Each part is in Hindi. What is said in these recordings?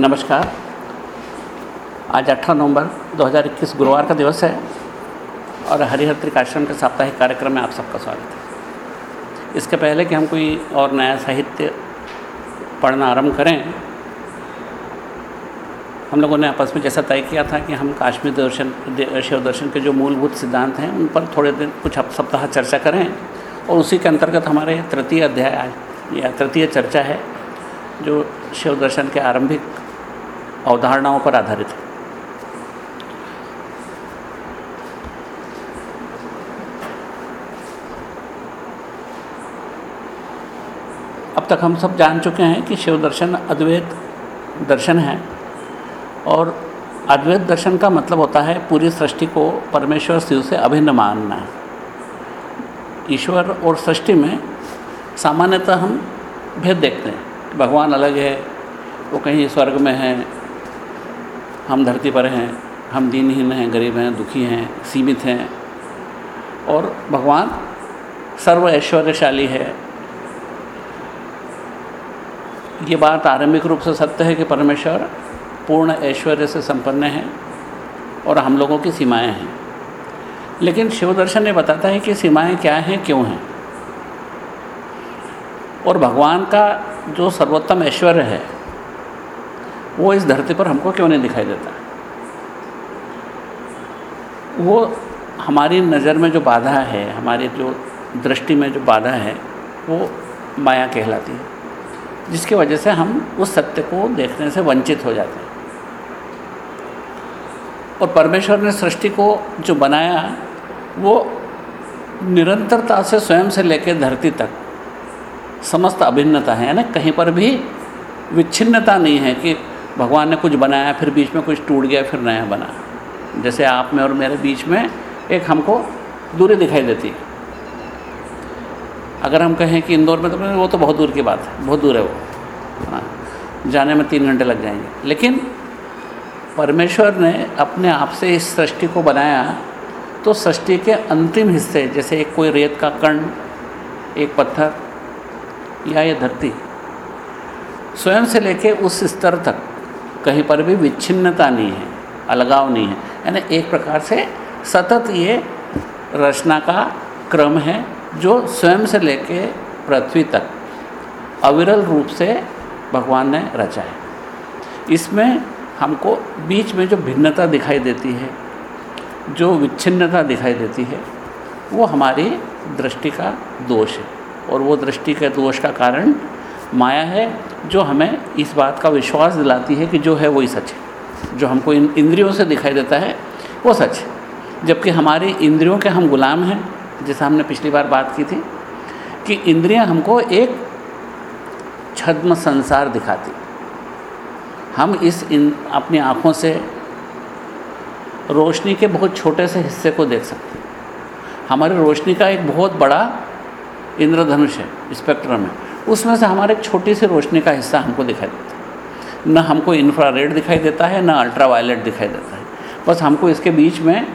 नमस्कार। आज 18 नवंबर 2021 गुरुवार का दिवस है और हरिहर त्रिकाश्रम के साप्ताहिक कार्यक्रम में आप सबका स्वागत है। इसके पहले कि हम कोई और नया साहित्य पढ़ना आरंभ करें, हम लोगों ने आपस में जैसा तय किया था कि हम काश्मीर दर्शन शिव दर्शन के जो मूलभूत सिद्धांत हैं, उन पर थोड़े दिन, कुछ सप्ताह चर्चा करें और उसी के अंतर्गत हमारे तृतीय अध्याय, या तृतीय चर्चा है, जो शिव दर्शन के आरंभिक अवधारणाओं पर आधारित है। अब तक हम सब जान चुके हैं कि शिव दर्शन अद्वैत दर्शन है और अद्वैत दर्शन का मतलब होता है पूरी सृष्टि को परमेश्वर शिव से अभिन्न मानना। ईश्वर और सृष्टि में सामान्यतः हम भेद देखते हैं भगवान अलग है, वो कहीं स्वर्ग में है हम धरती पर हैं, हम दीनहीन हैं गरीब हैं, दुखी हैं, सीमित हैं। और भगवान सर्व ऐश्वर्यशाली है। ये बात आरंभिक रूप से सत्य है कि परमेश्वर पूर्ण ऐश्वर्य से संपन्न है और हम लोगों की सीमाएँ हैं। लेकिन शिव दर्शन ये बताता है कि सीमाएँ क्या हैं, क्यों हैं। और भगवान का जो सर्वोत्तम ऐश्वर्य है वो इस धरती पर हमको क्यों नहीं दिखाई देता? वो हमारी नज़र में जो बाधा है, हमारी जो दृष्टि में जो बाधा है, वो माया कहलाती है, जिसकी वजह से हम उस सत्य को देखने से वंचित हो जाते हैं। और परमेश्वर ने सृष्टि को जो बनाया, वो निरंतरता से स्वयं से लेकर धरती तक समस्त अभिन्नता है ना कहीं पर भी विच्छिन्नता नहीं है कि भगवान ने कुछ बनाया, फिर बीच में कुछ टूट गया, फिर नया बना। जैसे आप में और मेरे बीच में एक हमको दूरी दिखाई देती। है अगर हम कहें कि इंदौर में तो वो तो बहुत दूर की बात है, बहुत दूर है वो। हाँ जाने में तीन घंटे लग जाएँगे। लेकिन परमेश्वर ने अपने आप से इस सृष्टि को बनाया तो सृष्टि के अंतिम हिस्से, जैसे एक कोई रेत का कण, एक पत्थर या ये धरती, स्वयं से लेके उस स्तर तक कहीं पर भी विच्छिन्नता नहीं है, अलगाव नहीं है। यानी एक प्रकार से सतत ये रचना का क्रम है जो स्वयं से लेके पृथ्वी तक अविरल रूप से भगवान ने रचा है। इसमें हमको बीच में जो भिन्नता दिखाई देती है, जो विच्छिन्नता दिखाई देती है, वो हमारी दृष्टि का दोष है। और वो दृष्टि के दोष का कारण माया है, जो हमें इस बात का विश्वास दिलाती है कि जो है वही सच है। जो हमको इन इंद्रियों से दिखाई देता है, वो सच है। जबकि हमारी इंद्रियों के हम गुलाम हैं, जैसा हमने पिछली बार बात की थी, कि इंद्रियाँ हमको एक छद्म संसार दिखाती। हम इस इन, अपनी आँखों से रोशनी के बहुत छोटे से हिस्से को देख सकते हैं। हमारी रोशनी का एक बहुत बड़ा इंद्रधनुष है स्पेक्ट्रम है। उसमें से हमारे एक छोटी सी रोशनी का हिस्सा हमको दिखाई देता है। न हमको इंफ्रारेड दिखाई देता है, न अल्ट्रा दिखाई देता है। बस हमको इसके बीच में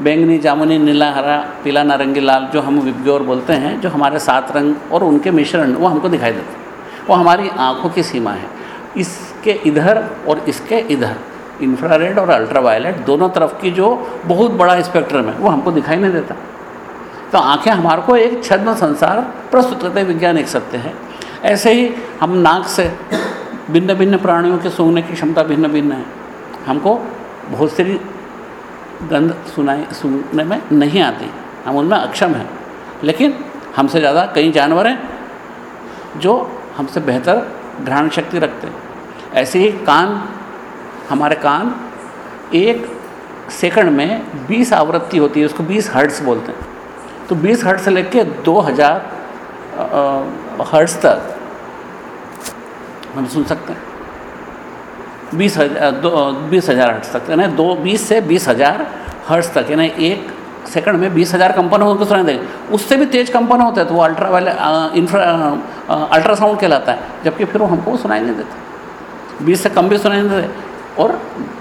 बैंगनी, जामुनी, नीला, हरा, पीला, नारंगी, लाल जो हम विब्योर बोलते हैं, जो हमारे सात रंग और उनके मिश्रण, वो हमको दिखाई देते हैं। वो हमारी आँखों की सीमा है। इसके इधर और इसके इधर इंफ्रारेड और अल्ट्रावायलेट दोनों तरफ़ की जो बहुत बड़ा स्पेक्ट्रम है, वो हमको दिखाई नहीं देता। तो आँखें हमारे को एक छद्म संसार प्रस्तुत करते वैज्ञानिक सत्य है। ऐसे ही हम नाक से भिन्न भिन्न प्राणियों के सूंघने की क्षमता भिन्न भिन्न है। हमको बहुत सी गंध सुनाई, सुनने में नहीं आती। हम उनमें अक्षम हैं। लेकिन हमसे ज़्यादा कई जानवर हैं जो हमसे बेहतर घ्राण शक्ति रखते हैं। ऐसे ही कान, हमारे कान एक सेकंड में 20 आवृत्ति होती है, उसको 20 हर्ट्स बोलते हैं। तो 20 हर्ट्स से लेके 2000 हर्ट्स तक हम सुन सकते हैं। बीस हज़ार दो बीस हज़ार हर्ट्स तक, यानी दो, बीस से बीस हज़ार हर्ट्स तक, यानी एक सेकंड में बीस हज़ार कंपन होकर सुनाई देंगे। उससे भी तेज कंपन होता है तो वो अल्ट्रा, वाले इंफ्रा अल्ट्रासाउंड कहलाता है, जबकि फिर वो हमको सुनाई नहीं देता। बीस से कम भी सुनाई नहीं देते और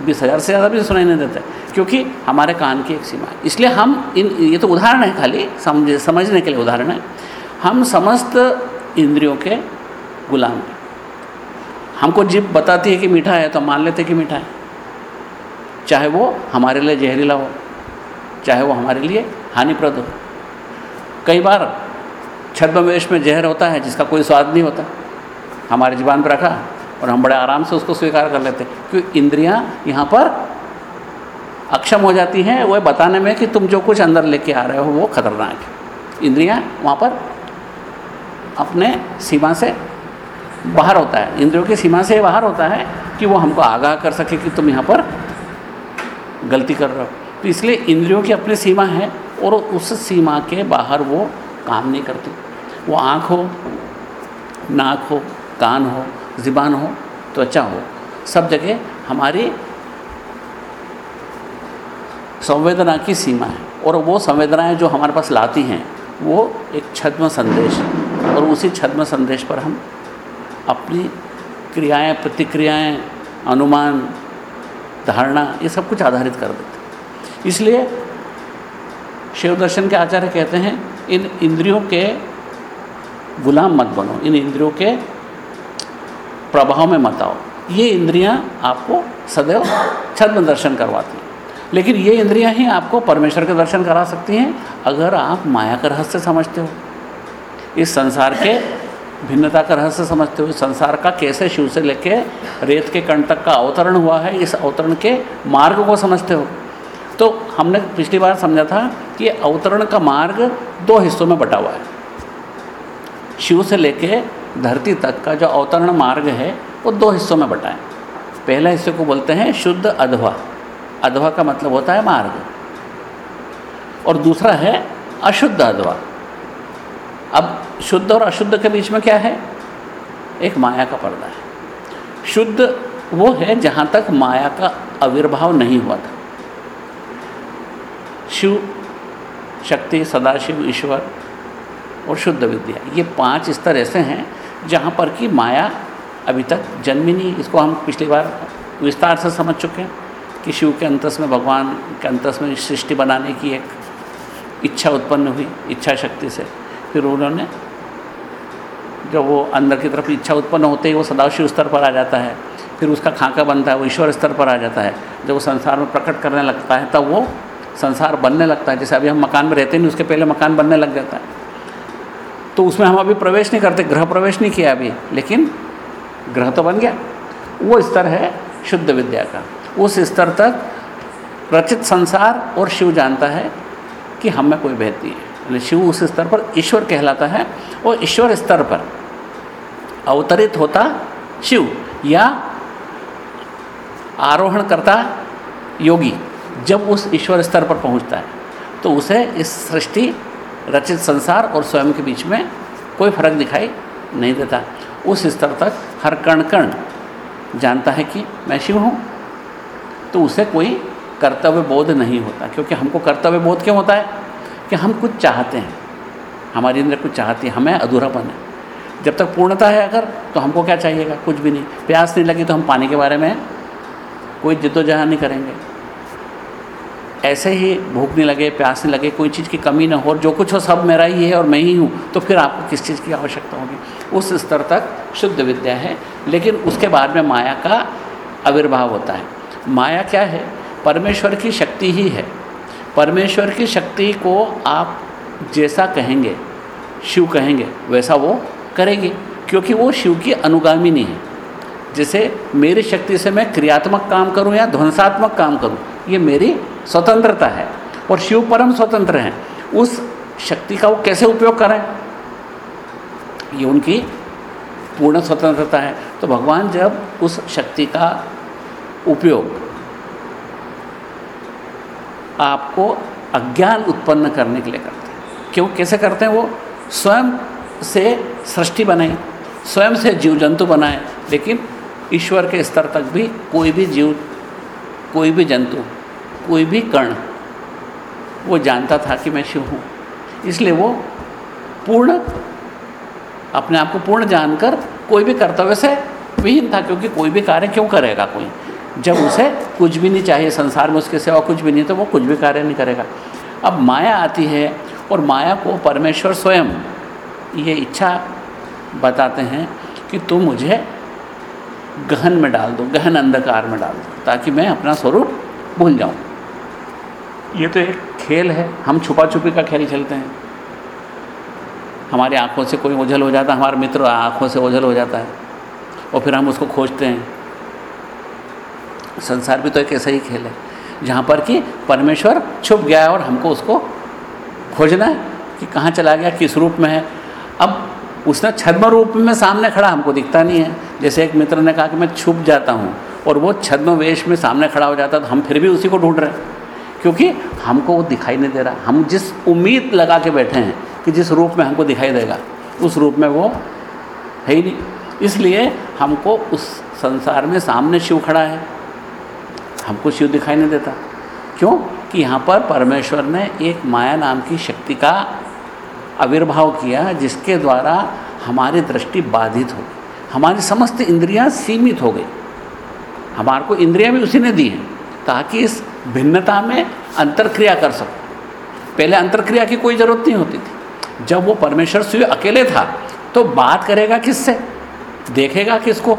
बीस हज़ार से ज़्यादा भी सुनाई नहीं देते, क्योंकि हमारे कान की एक सीमा है। इसलिए हम इन, ये तो उदाहरण है खाली, समझ, समझने के लिए उदाहरण है। हम समस्त इंद्रियों के गुलाम हैं। हमको जीप बताती है कि मीठा है तो मान लेते कि मीठा है। चाहे वो हमारे लिए जहरीला हो, चाहे वो हमारे लिए हानिप्रद हो। कई बार छद्मवेश में जहर होता है, जिसका कोई स्वाद नहीं होता। हमारे जीवन पर रखा और हम बड़े आराम से उसको स्वीकार कर लेते क्योंकि इंद्रियाँ यहाँ पर अक्षम हो जाती हैं वह बताने में कि तुम जो कुछ अंदर लेके आ रहे हो, वो खतरनाक है। इंद्रियाँ वहाँ पर अपने सीमा से बाहर होता है। इंद्रियों की सीमा से बाहर होता है कि वो हमको आगाह कर सके कि तुम यहाँ पर गलती कर रहे हो। तो इसलिए इंद्रियों की अपनी सीमा है और उस सीमा के बाहर वो काम नहीं करती। वो आँख हो, नाक हो, कान हो, ज़िबान हो, त्वचा हो, सब जगह हमारी संवेदना की सीमा है। और वो संवेदनाएँ जो हमारे पास लाती हैं, वो एक छद्म संदेश और उसी छद्म संदेश पर हम अपनी क्रियाएँ, प्रतिक्रियाएँ, अनुमान, धारणा, ये सब कुछ आधारित कर देते इसलिए शिव दर्शन के आचार्य कहते हैं, इन इंद्रियों के गुलाम मत बनो, इन इंद्रियों के प्रभाव में मत आओ। ये इंद्रियाँ आपको सदैव छद्म दर्शन करवाती हैं। लेकिन ये इंद्रियाँ ही आपको परमेश्वर के दर्शन करा सकती हैं, अगर आप माया का रहस्य समझते हो। इस संसार के भिन्नता का रहस्य समझते हो संसार का कैसे शिव से लेके रेत के कण तक का अवतरण हुआ है, इस अवतरण के मार्ग को समझते हो। तो हमने पिछली बार समझा था कि अवतरण का मार्ग दो हिस्सों में बटा हुआ है। शिव से लेके धरती तक का जो अवतरण मार्ग है, वो दो हिस्सों में बटा है। पहले हिस्से को बोलते हैं शुद्ध अधवा। अधवा का मतलब होता है मार्ग। और दूसरा है अशुद्ध अधवा। अब शुद्ध और अशुद्ध के बीच में क्या है? एक माया का पर्दा है। शुद्ध वो है जहाँ तक माया का आविर्भाव नहीं हुआ था। शिव शक्ति, सदाशिव, ईश्वर और शुद्ध विद्या, ये पाँच स्तर ऐसे हैं जहाँ पर कि माया अभी तक जन्मी नहीं। इसको हम पिछली बार विस्तार से समझ चुके हैं कि शिव के अंतस में, भगवान के अंतस में सृष्टि बनाने की एक इच्छा उत्पन्न हुई, इच्छा शक्ति से। फिर उन्होंने, जब वो अंदर की तरफ़ इच्छा उत्पन्न होते ही वो सदाशिव स्तर पर आ जाता है। फिर उसका खाका बनता है, वो ईश्वर स्तर पर आ जाता है। जब वो संसार में प्रकट करने लगता है, तब वो संसार बनने लगता है। जैसे अभी हम मकान में रहते नहीं, उसके पहले मकान बनने लग जाता है। तो उसमें हम अभी प्रवेश नहीं करते ग्रह प्रवेश नहीं किया अभी, लेकिन ग्रह तो बन गया। वो स्तर है शुद्ध विद्या का। उस स्तर तक रचित संसार और शिव जानता है कि हम कोई नहीं है। शिव उस स्तर पर ईश्वर कहलाता है और ईश्वर स्तर पर अवतरित होता शिव या आरोहण करता योगी जब उस ईश्वर स्तर पर पहुँचता है तो उसे इस सृष्टि, रचित संसार और स्वयं के बीच में कोई फ़र्क दिखाई नहीं देता। उस स्तर तक हर कण कण जानता है कि मैं शिव हूँ तो उसे कोई कर्तव्य बोध नहीं होता, क्योंकि हमको कर्तव्य बोध क्यों होता है? कि हम कुछ चाहते हैं। हमारे अंदर कुछ चाहती है, हमें अधूरापन है। जब तक पूर्णता है अगर तो हमको क्या चाहिएगा? कुछ भी नहीं। प्यास नहीं लगी तो हम पानी के बारे में कोई जिद्दोजहद नहीं करेंगे। ऐसे ही भूख नहीं लगे, प्यास नहीं लगे, कोई चीज़ की कमी ना हो, और जो कुछ हो सब मेरा ही है और मैं ही हूँ तो फिर आपको किस चीज़ की आवश्यकता होगी? उस स्तर तक शुद्ध विद्या है, लेकिन उसके बाद में माया का आविर्भाव होता है। माया क्या है? परमेश्वर की शक्ति ही है। परमेश्वर की शक्ति को आप जैसा कहेंगे, शिव कहेंगे, वैसा वो करेगी, क्योंकि वो शिव की अनुगामी नहीं है। जैसे मेरी शक्ति से मैं क्रियात्मक काम करूँ या ध्वंसात्मक काम करूँ, ये मेरी स्वतंत्रता है और शिव परम स्वतंत्र हैं। उस शक्ति का वो कैसे उपयोग करें? ये उनकी पूर्ण स्वतंत्रता है। तो भगवान जब उस शक्ति का उपयोग आपको अज्ञान उत्पन्न करने के लिए करते हैं। क्यों? कैसे करते हैं वो? स्वयं से सृष्टि बनाए, स्वयं से जीव जंतु बनाए, लेकिन ईश्वर के स्तर तक भी कोई भी जीव, कोई भी जंतु, कोई भी कर्ण, वो जानता था कि मैं शिव हूँ। इसलिए वो पूर्ण, अपने आप को पूर्ण जानकर कोई भी कर्तव्य से विहीन था, क्योंकि कोई भी कार्य क्यों करेगा कोई? जब उसे कुछ भी नहीं चाहिए, संसार में उसके सेवा कुछ भी नहीं तो वो कुछ भी कार्य नहीं करेगा। अब माया आती है और माया को परमेश्वर स्वयं ये इच्छा बताते हैं कि तुम मुझे गहन में डाल दो, गहन अंधकार में डाल दो, ताकि मैं अपना स्वरूप भूल जाऊँ। ये तो एक खेल है, हम छुपा छुपी का खेल खेलते हैं। हमारी आँखों से कोई ओझल हो जाता है, हमारा मित्र आँखों से ओझल हो जाता है, और फिर हम उसको खोजते हैं। संसार भी तो एक ऐसा ही खेल है, जहाँ पर कि परमेश्वर छुप गया है और हमको उसको खोजना है कि कहाँ चला गया, किस रूप में है। अब उसने छद्म रूप में सामने खड़ा, हमको दिखता नहीं है। जैसे एक मित्र ने कहा कि मैं छुप जाता हूँ और वो छद्म वेश में सामने खड़ा हो जाता तो हम फिर भी उसी को ढूंढ रहे हैं। क्योंकि हमको वो दिखाई नहीं दे रहा। हम जिस उम्मीद लगा के बैठे हैं कि जिस रूप में हमको दिखाई देगा, उस रूप में वो है ही नहीं। इसलिए हमको उस संसार में सामने शिव खड़ा है। हमको शिव दिखाई नहीं देता। क्यों? कि यहाँ पर परमेश्वर ने एक माया नाम की शक्ति का आविर्भाव किया जिसके द्वारा हमारी दृष्टि बाधित हो हमारी समस्त इंद्रियाँ सीमित हो गई। हमारे को इंद्रियाँ भी उसी ने दी हैं, ताकि इस भिन्नता में अंतरक्रिया कर सको। पहले अंतरक्रिया की कोई ज़रूरत नहीं होती थी। जब वो परमेश्वर स्वयं अकेले था तो बात करेगा किससे? देखेगा किसको?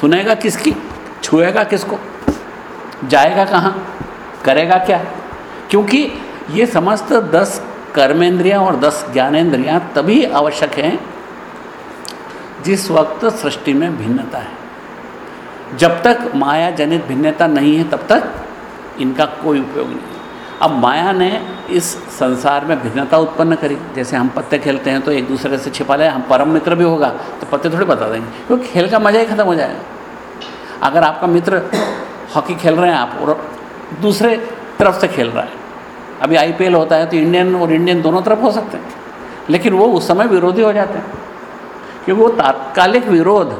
सुनेगा किसकी? छुएगा किसको? जाएगा कहाँ? करेगा क्या? क्योंकि ये समस्त दस कर्मेंद्रियाँ और दस ज्ञानेन्द्रियाँ तभी आवश्यक हैं जिस वक्त सृष्टि में भिन्नता है। जब तक माया जनित भिन्नता नहीं है, तब तक इनका कोई उपयोग नहीं अब माया ने इस संसार में भिन्नता उत्पन्न करी। जैसे हम पत्ते खेलते हैं तो एक दूसरे से छिपा ले, हम परम मित्र भी होगा तो पत्ते थोड़े बता देंगे। क्योंकि खेल का मज़ा ही ख़त्म हो जाएगा। अगर आपका मित्र हॉकी खेल रहे हैं आप और दूसरे तरफ़ से खेल रहा है। अभी आईपीएल होता है तो इंडियन और इंडियन दोनों तरफ़ हो सकते हैं, लेकिन वो उस समय विरोधी हो जाते हैं, क्योंकि वो तात्कालिक विरोध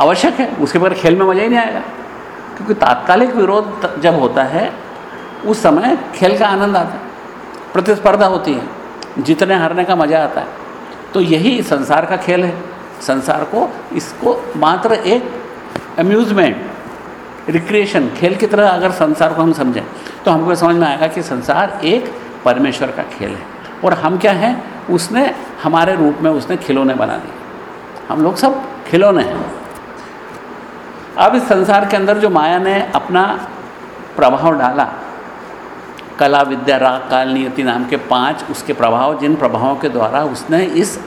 आवश्यक है, उसके बगैर खेल में मज़ा ही नहीं आएगा, क्योंकि तात्कालिक विरोध जब होता है, उस समय खेल का आनंद आता है, प्रतिस्पर्धा होती है, जितने हारने का मज़ा आता है। तो यही संसार का खेल है, संसार को इसको मात्र एक अम्यूज़मेंट रिक्रिएशन खेल की तरह अगर संसार को हम समझें तो हमको समझ में आएगा कि संसार एक परमेश्वर का खेल है। और हम क्या हैं? उसने हमारे रूप में उसने खिलौने बना दिए। हम लोग सब खिलौने हैं। अब इस संसार के अंदर जो माया ने अपना प्रभाव डाला, कला, विद्या, राग, काल, नियति नाम के पाँच उसके प्रभाव, जिन प्रभावों के द्वारा उसने इस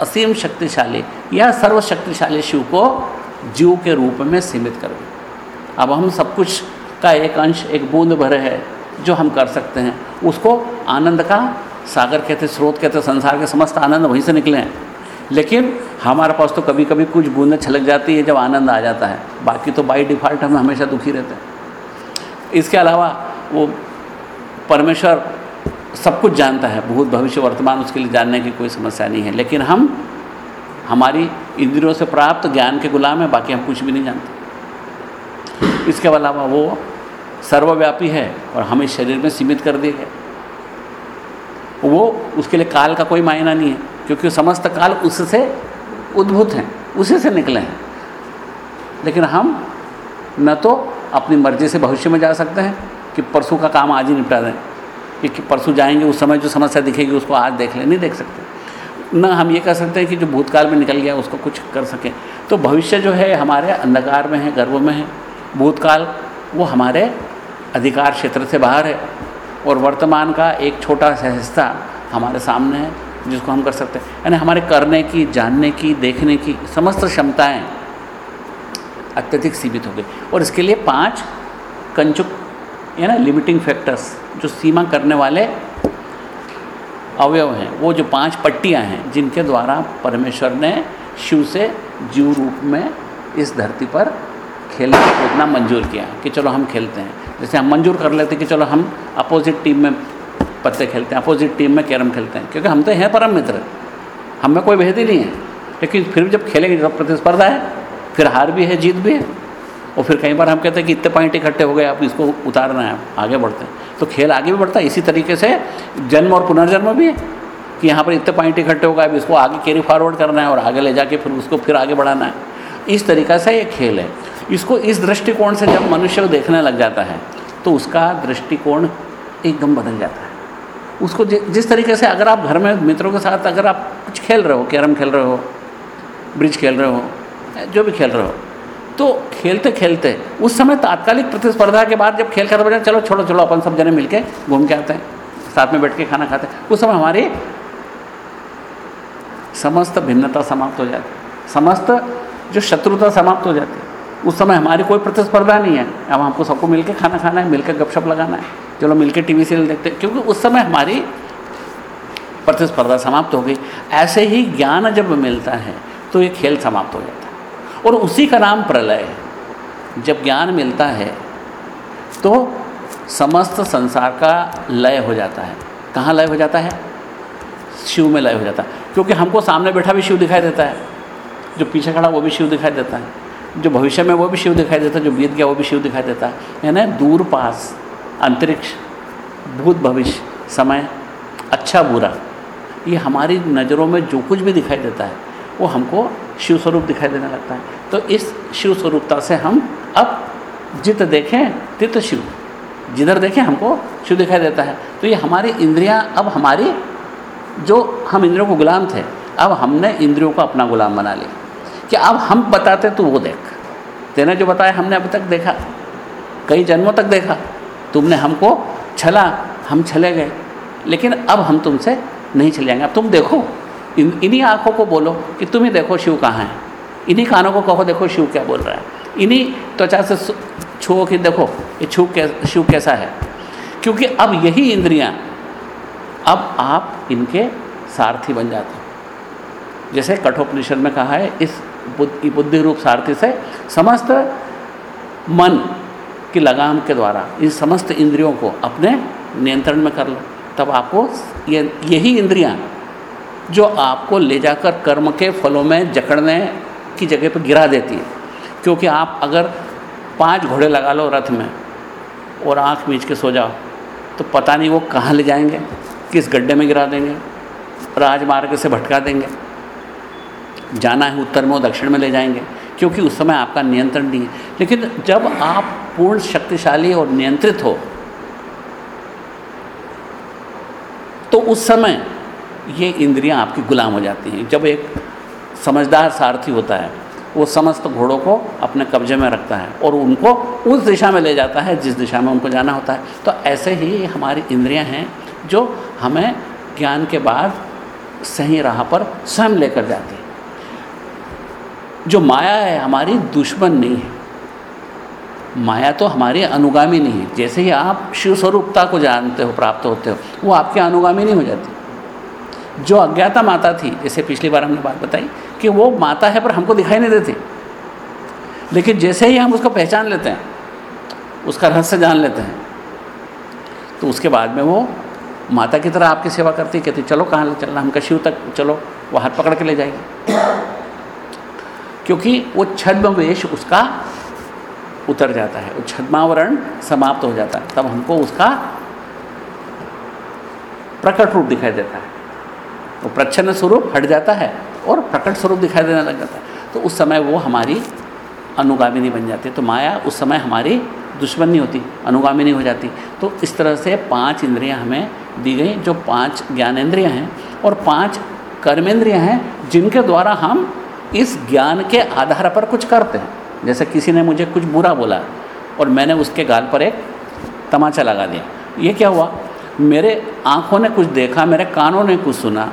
असीम शक्तिशाली या सर्वशक्तिशाली शिव को जीव के रूप में सीमित कर दिया अब हम सब कुछ का एक अंश, एक बूंद भरे है, जो हम कर सकते हैं। उसको आनंद का सागर कहते, स्रोत कहते, संसार के समस्त आनंद वहीं से निकले हैं। लेकिन हमारे पास तो कभी कभी कुछ बूंदें छलक जाती है, जब आनंद आ जाता है। बाकी तो बाई डिफ़ॉल्ट हम हमेशा दुखी रहते हैं। इसके अलावा वो परमेश्वर सब कुछ जानता है। भूत, भविष्य, वर्तमान, उसके लिए जानने की कोई समस्या नहीं है। लेकिन हम हमारी इंद्रियों से प्राप्त ज्ञान के गुलाम हैं, बाकी हम कुछ भी नहीं जानते। इसके अलावा वो सर्वव्यापी है और हमें शरीर में सीमित कर दिए गए वो उसके लिए काल का कोई मायना नहीं है, क्योंकि समस्त काल उससे उद्भूत हैं, उसी से निकले हैं। लेकिन हम न तो अपनी मर्ज़ी से भविष्य में जा सकते हैं कि परसों का काम आज ही निपटा दें, कि परसों जाएँगे, उस समय जो समस्या दिखेगी उसको आज देख लें, नहीं देख सकते। न हम ये कह सकते हैं कि जो भूतकाल में निकल गया, उसको कुछ कर सकें। तो भविष्य जो है, हमारे अंधकार में है गर्भ में है। भूतकाल, वो हमारे अधिकार क्षेत्र से बाहर है और वर्तमान का एक छोटा सा हिस्सा हमारे सामने है, जिसको हम कर सकते हैं। यानी हमारे करने की, जानने की, देखने की समस्त क्षमताएँ अत्यधिक सीमित हो गई। और इसके लिए पाँच कंचुक या ना लिमिटिंग फैक्टर्स जो सीमा करने वाले अवयव हैं। वो जो पाँच पट्टियाँ हैं, जिनके द्वारा परमेश्वर ने शिव से जीव रूप में इस धरती पर खेलने कूदना मंजूर किया कि चलो हम खेलते हैं। जैसे हम मंजूर कर लेते कि चलो हम अपोजिट टीम में पत्ते खेलते हैं, अपोजिट टीम में कैरम खेलते हैं, क्योंकि हम तो हैं परम मित्र। हम कोई भेद ही नहीं है। लेकिन फिर जब खेलेंगे, जब प्रतिस्पर्धा है, फिर हार भी है, जीत भी है। और फिर कई बार हम कहते हैं कि इतने पॉइंट इकट्ठे हो गए आप इसको उतारना है, आगे बढ़ते हैं। तो खेल आगे भी बढ़ता है, इसी तरीके से जन्म और पुनर्जन्म भी है कि यहाँ पर इतने पॉइंट इकट्ठे होगा अब इसको आगे कैरी फॉरवर्ड करना है और आगे ले जाके फिर उसको फिर आगे बढ़ाना है। इस तरीक़ा से ये खेल है। इसको इस दृष्टिकोण से जब मनुष्य देखने लग जाता है तो उसका दृष्टिकोण एकदम बदल जाता है। उसको जिस तरीके से अगर आप घर में मित्रों के साथ अगर आप कुछ खेल रहे हो, कैरम खेल रहे हो, ब्रिज खेल रहे हो, जो भी खेल रहे हो तो खेलते खेलते, उस समय तात्कालिक प्रतिस्पर्धा के बाद जब खेल खत्म हो जाए, चलो छोड़ो छोड़ो अपन सब जने मिलके घूम के आते हैं, साथ में बैठ के खाना खाते हैं। उस समय हमारी समस्त भिन्नता समाप्त हो जाती समस्त जो शत्रुता समाप्त हो जाती उस समय हमारी कोई प्रतिस्पर्धा नहीं है। अब हमको सबको मिलके खाना खाना है मिलकर गपशप लगाना है। चलो मिलके टीवी सीरियल देखते हैं। क्योंकि उस समय हमारी प्रतिस्पर्धा समाप्त हो गई। ऐसे ही ज्ञान जब मिलता है तो ये खेल समाप्त हो जाता है। और उसी का नाम प्रलय है। जब ज्ञान मिलता है तो समस्त संसार का लय हो जाता है। कहाँ लय हो जाता है? शिव में लय हो जाता है। क्योंकि हमको सामने बैठा भी शिव दिखाई देता है। जो पीछे खड़ा वो भी शिव दिखाई देता है। जो भविष्य में वो भी शिव दिखाई देता है। जो बीत गया वो भी शिव दिखाई देता है। यानी दूर पास, अंतरिक्ष, भूत भविष्य, समय अच्छा बुरा, ये हमारी नज़रों में जो कुछ भी दिखाई देता है, वो हमको शिव स्वरूप दिखाई देने लगता है। तो इस शिव स्वरूपता से हम अब जित देखें, तित शिव। जिधर देखें, हमको शिव दिखाई देता है। तो ये हमारी इंद्रियाँ, अब हमारी जो हम इंद्रियों को गुलाम थे, अब हमने इंद्रियों को अपना गुलाम बना लिया। कि अब हम बताते तो वो देख। तेने जो बताया, हमने अभी तक देखा। कई जन्मों तक देखा। तुमने हमको छला। हम छले गए। लेकिन अब हम तुमसे नहीं चले जाएँगे। अब तुम देखो। इन, इन्हीं आँखों को बोलो कि तुम ही देखो शिव कहाँ है। इन्हीं कानों को कहो, देखो शिव क्या बोल रहा है। इन्हीं त्वचा से छुओ कि देखो, ये छू कै, शिव कैसा है। क्योंकि अब यही इंद्रियाँ, अब आप इनके सारथी बन जाते हो। जैसे कठोपनिषद में कहा है, इस बुद्धि बुद्धि रूप सारथी से समस्त मन की लगाम के द्वारा, इन समस्त इंद्रियों को अपने नियंत्रण में कर लो। तब आपको ये, यही इंद्रियाँ जो आपको ले जाकर कर्म के फलों में जकड़ने की जगह पर गिरा देती है। क्योंकि आप अगर पाँच घोड़े लगा लो रथ में और आँख मीच के सो जाओ तो पता नहीं वो कहाँ ले जाएँगे, किस गड्ढे में गिरा देंगे, राजमार्ग से भटका देंगे, जाना है उत्तर में वो दक्षिण में ले जाएँगे, क्योंकि उस समय आपका नियंत्रण नहीं है। लेकिन जब आप पूर्ण शक्तिशाली और नियंत्रित हो तो उस समय ये इंद्रियाँ आपकी गुलाम हो जाती हैं। जब एक समझदार सारथी होता है, वो समस्त घोड़ों को अपने कब्जे में रखता है और उनको उस दिशा में ले जाता है, जिस दिशा में उनको जाना होता है। तो ऐसे ही हमारी इंद्रियाँ हैं, जो हमें ज्ञान के बाद सही राह पर स्वयं लेकर जाती है। जो माया है, हमारी दुश्मन नहीं है। माया तो हमारी अनुगामी नहीं है। जैसे ही आप शिव स्वरूपता को जानते हो, प्राप्त होते हो, वो आपके अनुगामी नहीं हो जाती। जो अज्ञाता माता थी, जैसे पिछली बार हमने बात बताई, कि वो माता है पर हमको दिखाई नहीं देती। लेकिन जैसे ही हम उसको पहचान लेते हैं, उसका रहस्य जान लेते हैं तो उसके बाद में वो माता की तरह आपकी सेवा करती कहती चलो, कहाँ ले चलना? हमका शिव तक, चलो, वो हाथ पकड़ के ले जाएगी। क्योंकि वो छद्म वेश उसका उतर जाता है, वो छद्मावरण समाप्त हो जाता है, तब हमको उसका प्रकट रूप दिखाई देता है। वो प्रच्छन्न स्वरूप हट जाता है और प्रकट स्वरूप दिखाई देने लग जाता है। तो उस समय वो हमारी अनुगामिनी बन जाती है। तो माया उस समय हमारी दुश्मन नहीं होती, अनुगामिनी हो जाती। तो इस तरह से पाँच इंद्रियाँ हमें दी गई, जो पाँच ज्ञानेंद्रियाँ हैं और पाँच कर्मेंद्रियाँ हैं, जिनके द्वारा हम इस ज्ञान के आधार पर कुछ करते हैं। जैसे किसी ने मुझे कुछ बुरा बोला और मैंने उसके गाल पर एक तमाचा लगा दिया। ये क्या हुआ? मेरे आँखों ने कुछ देखा, मेरे कानों ने कुछ सुना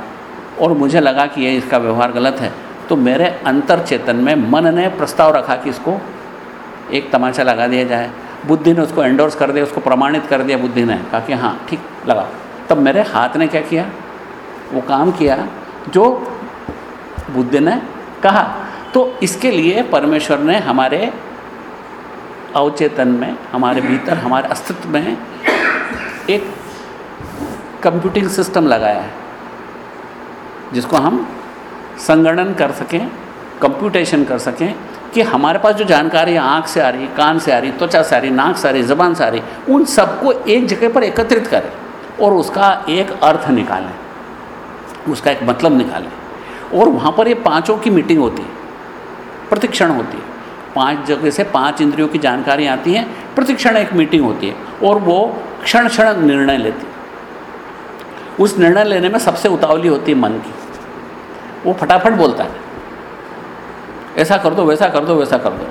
और मुझे लगा कि ये इसका व्यवहार गलत है। तो मेरे अंतर चेतन में मन ने प्रस्ताव रखा कि इसको एक तमाचा लगा दिया जाए। बुद्धि ने उसको एंडोर्स कर दिया, उसको प्रमाणित कर दिया, बुद्धि ने। कहा कि हाँ ठीक, लगा। तब मेरे हाथ ने क्या किया? वो काम किया जो बुद्धि ने कहा। तो इसके लिए परमेश्वर ने हमारे अवचेतन में, हमारे भीतर, हमारे अस्तित्व में एक कंप्यूटिंग सिस्टम लगाया है। जिसको हम संगणन कर सकें कंप्यूटेशन कर सकें, कि हमारे पास जो जानकारी आँख से आ रही, कान से आ रही, त्वचा से आ रही, नाक से आ रही, ज़बान से आ रही, उन सबको एक जगह पर एकत्रित करें और उसका एक अर्थ निकालें। उसका एक मतलब निकालें। और वहाँ पर ये पाँचों की मीटिंग होती है, प्रतिक्षण होती है। पाँच जगह से पाँच इंद्रियों की जानकारी आती है, प्रतिक्षण एक मीटिंग होती है और वो क्षण क्षण निर्णय लेती है। उस निर्णय लेने में सबसे उतावली होती है मन की। वो फटाफट बोलता है। ऐसा कर दो, वैसा कर दो, वैसा कर दो।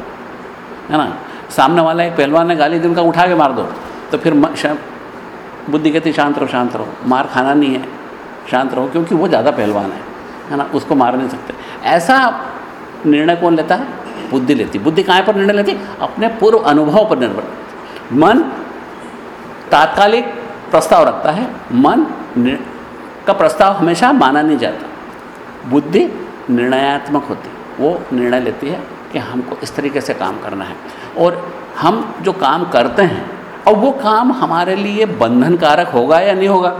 है ना? सामने वाला एक पहलवान ने गाली दी, उनका उठा के मार दो। तो फिर बुद्धि कहती शांत रहो शांत रहो। मार खाना नहीं है, शांत रहो, क्योंकि वो ज़्यादा पहलवान है। है ना? उसको मार नहीं सकते। ऐसा निर्णय कौन लेता है? बुद्धि लेती बुद्धि कहाँ पर निर्णय लेती अपने पूर्व अनुभव पर निर्भर। मन तात्कालिक प्रस्ताव रखता है। मन का प्रस्ताव हमेशा माना नहीं जाता। बुद्धि निर्णयात्मक होती वो निर्णय लेती है कि हमको इस तरीके से काम करना है। और हम जो काम करते हैं और वो काम हमारे लिए बंधनकारक होगा या नहीं होगा?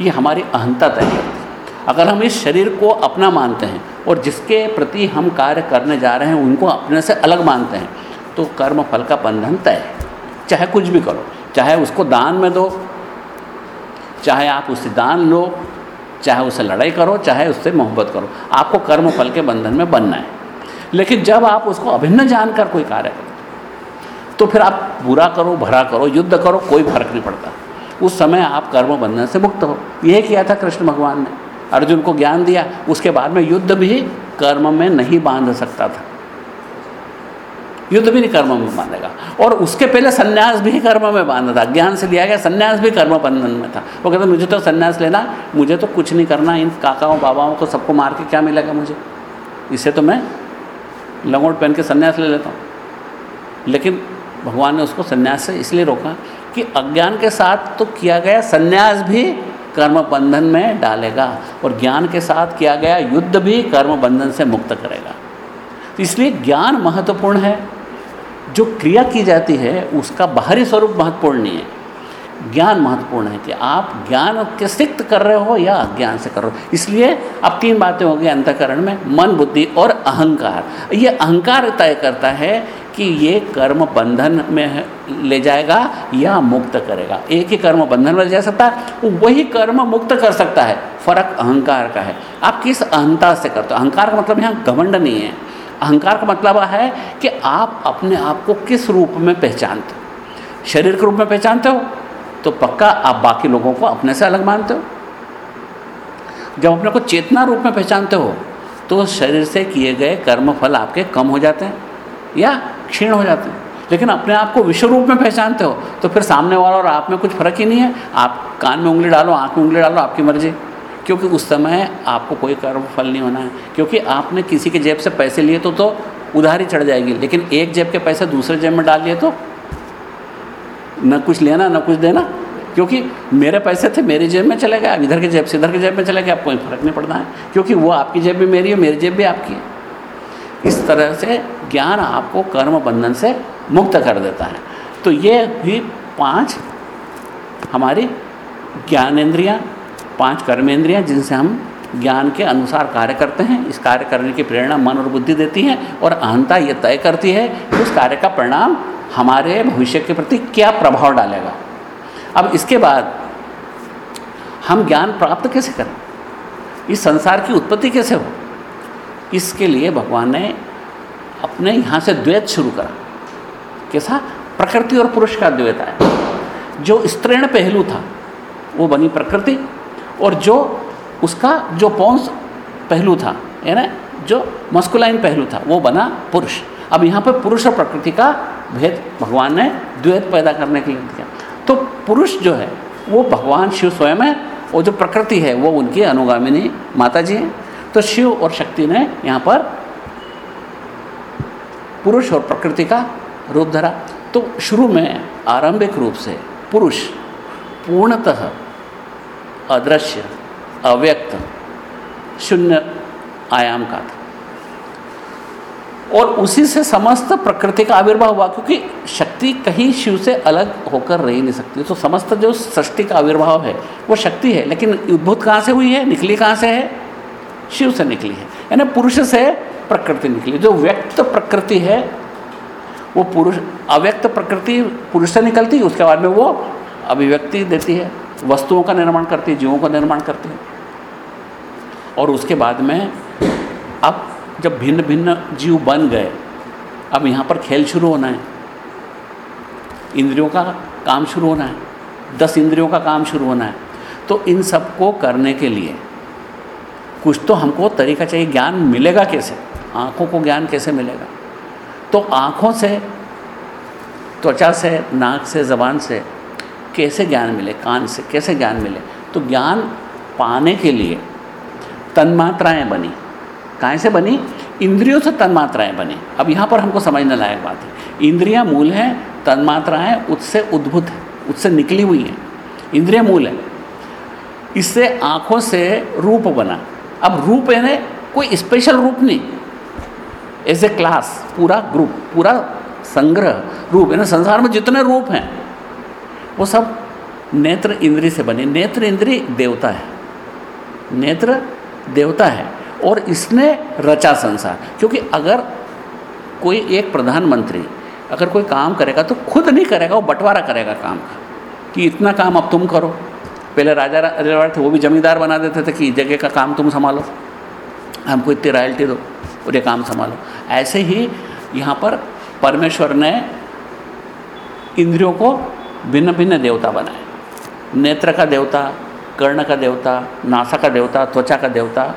ये हमारी अहंता तय करती है। अगर हम इस शरीर को अपना मानते हैं और जिसके प्रति हम कार्य करने जा रहे हैं, उनको अपने से अलग मानते हैं तो कर्म फल का बंधन तय है। चाहे कुछ भी करो, चाहे उसको दान में दो, चाहे आप उससे दान लो चाहे उससे लड़ाई करो, चाहे उससे मोहब्बत करो। आपको कर्म फल के बंधन में बनना है। लेकिन जब आप उसको अभिन्न जानकर कोई कार्य करो तो फिर आप बुरा करो, भरा करो, युद्ध करो, कोई फ़र्क नहीं पड़ता। उस समय आप कर्म बंधन से मुक्त हो। यह किया था कृष्ण भगवान ने। अर्जुन को ज्ञान दिया। उसके बाद में युद्ध भी कर्म में नहीं बाँध सकता था। युद्ध भी नहीं कर्म में बांधेगा और उसके पहले सन्यास भी कर्म में बांधा था। ज्ञान से लिया गया सन्यास भी कर्म बंधन में था। वो कहते, मुझे तो सन्यास लेना, मुझे तो कुछ नहीं करना, इन काकाओं, बाबाओं को सबको मार के क्या मिलेगा मुझे? इसे तो मैं लंगोट पहन के सन्यास ले लेता हूँ। लेकिन भगवान ने उसको सन्यास से इसलिए रोका कि अज्ञान के साथ तो किया गया सन्यास भी कर्म बंधन में डालेगा और ज्ञान के साथ किया गया युद्ध भी कर्म बंधन से मुक्त करेगा। तो इसलिए ज्ञान महत्वपूर्ण है। जो क्रिया की जाती है, उसका बाहरी स्वरूप महत्वपूर्ण नहीं है। ज्ञान महत्वपूर्ण है कि आप ज्ञान के सिक्त कर रहे हो या अज्ञान से कर रहे हो। इसलिए अब तीन बातें हो गई अंतकरण में, मन, बुद्धि और अहंकार। ये अहंकार तय करता है कि ये कर्म बंधन में ले जाएगा या मुक्त करेगा। एक ही कर्म बंधन में ले जा सकता है, वही कर्म मुक्त कर सकता है। फ़र्क अहंकार का है। आप किस अहंता से करते हो? अहंकार का मतलब यहाँ घमंड नहीं है। अहंकार का मतलब है कि आप अपने आप को किस रूप में पहचानते हो? शरीर के रूप में पहचानते हो? तो पक्का आप बाकी लोगों को अपने से अलग मानते हो। जब अपने को चेतना रूप में पहचानते हो तो शरीर से किए गए कर्म फल आपके कम हो जाते हैं या क्षीण हो जाते हैं। लेकिन अपने आप को विश्व रूप में पहचानते हो तो फिर सामने वाला और आप में कुछ फ़र्क ही नहीं है। आप कान में उंगली डालो, आँख में उंगली डालो, आपकी मर्ज़ी। क्योंकि उस समय आपको कोई कर्म फल नहीं होना है। क्योंकि आपने किसी के जेब से पैसे लिए तो तो उधारी चढ़ जाएगी। लेकिन एक जेब के पैसे दूसरे जेब में डाल लिए तो न कुछ लेना, न कुछ देना, क्योंकि मेरे पैसे थे, मेरी जेब में चले गए। अब इधर के जेब से इधर के जेब में चले गए। आप कोई फ़र्क नहीं पड़ना है, क्योंकि वो आपकी जेब भी मेरी है, मेरी जेब भी आपकी है। इस तरह से ज्ञान आपको कर्म बंधन से मुक्त कर देता है। तो ये भी पाँच हमारी ज्ञानेन्द्रियाँ पाँच कर्मेंद्रियाँ जिनसे हम ज्ञान के अनुसार कार्य करते हैं, इस कार्य करने की प्रेरणा मन और बुद्धि देती है और अहंता ये तय करती है कि उस कार्य का परिणाम हमारे भविष्य के प्रति क्या प्रभाव डालेगा। अब इसके बाद हम ज्ञान प्राप्त कैसे करें? इस संसार की उत्पत्ति कैसे हो? इसके लिए भगवान ने अपने यहाँ से द्वैत शुरू करा। कैसा? प्रकृति और पुरुष का द्वैत आया। जो स्त्रीण पहलू था, वो बनी प्रकृति और जो उसका जो पौंस पहलू था, यानी जो मस्कुलाइन पहलू था, वो बना पुरुष। अब यहाँ पर पुरुष और प्रकृति का भेद भगवान ने द्वैत पैदा करने के लिए दिया तो पुरुष जो है, वो भगवान शिव स्वयं है, और जो प्रकृति है, वो उनकी अनुगामिनी माता जी हैं। तो शिव और शक्ति ने यहाँ पर पुरुष और प्रकृति का रूप धरा। तो शुरू में आरंभिक रूप से पुरुष पूर्णतः अदृश्य अव्यक्त, शून्य आयाम का था। और उसी से समस्त प्रकृति का आविर्भाव हुआ, क्योंकि शक्ति कहीं शिव से अलग होकर रह नहीं सकती। तो समस्त जो सृष्टि का आविर्भाव है, वो शक्ति है, लेकिन उद्भुत कहाँ से हुई है? निकली कहाँ से है? शिव से निकली है। यानी पुरुष से प्रकृति निकली। जो व्यक्त प्रकृति है, वो पुरुष, अव्यक्त प्रकृति पुरुष से निकलती है उसके बाद में वो अभिव्यक्ति देती है। वस्तुओं का निर्माण करती है, जीवों का निर्माण करती है। और उसके बाद में अब जब भिन्न भिन्न जीव बन गए, अब यहाँ पर खेल शुरू होना है। इंद्रियों का काम शुरू होना है, दस इंद्रियों का काम शुरू होना है। तो इन सबको करने के लिए कुछ तो हमको तरीका चाहिए, ज्ञान मिलेगा कैसे? आँखों को ज्ञान कैसे मिलेगा? तो आँखों से, त्वचा से, नाक से, ज़बान से कैसे ज्ञान मिले, कान से कैसे ज्ञान मिले? तो ज्ञान पाने के लिए तन्मात्राएँ बनी। कहाँ से बनी? इंद्रियों से तन्मात्राएँ बनी। अब यहाँ पर हमको समझने लायक बात है। इंद्रियाँ मूल हैं, तन्मात्राएँ उससे उद्भुत है, उससे निकली हुई हैं। इंद्रिय मूल है। इससे आँखों से रूप बना। अब रूप यानी कोई स्पेशल रूप नहीं। एज ए क्लास पूरा ग्रुप पूरा संग्रह रूप। यानी संसार में जितने रूप हैं, वो सब नेत्र इंद्री से बने। नेत्र इंद्री देवता है। नेत्र देवता है और इसने रचा संसार। क्योंकि अगर कोई एक प्रधानमंत्री अगर कोई काम करेगा तो खुद नहीं करेगा, वो बंटवारा करेगा काम का, कि इतना काम अब तुम करो। पहले राजा रजवाड़ थे, वो भी जमींदार बना देते थे कि जगह का काम तुम संभालो, हमको इतनी रॉयल्टी दो और ये काम संभालो। ऐसे ही यहाँ पर परमेश्वर ने इंद्रियों को भिन्न भिन्न देवता बनाए। नेत्र का देवता कर्ण का देवता, नासा का देवता, त्वचा का देवता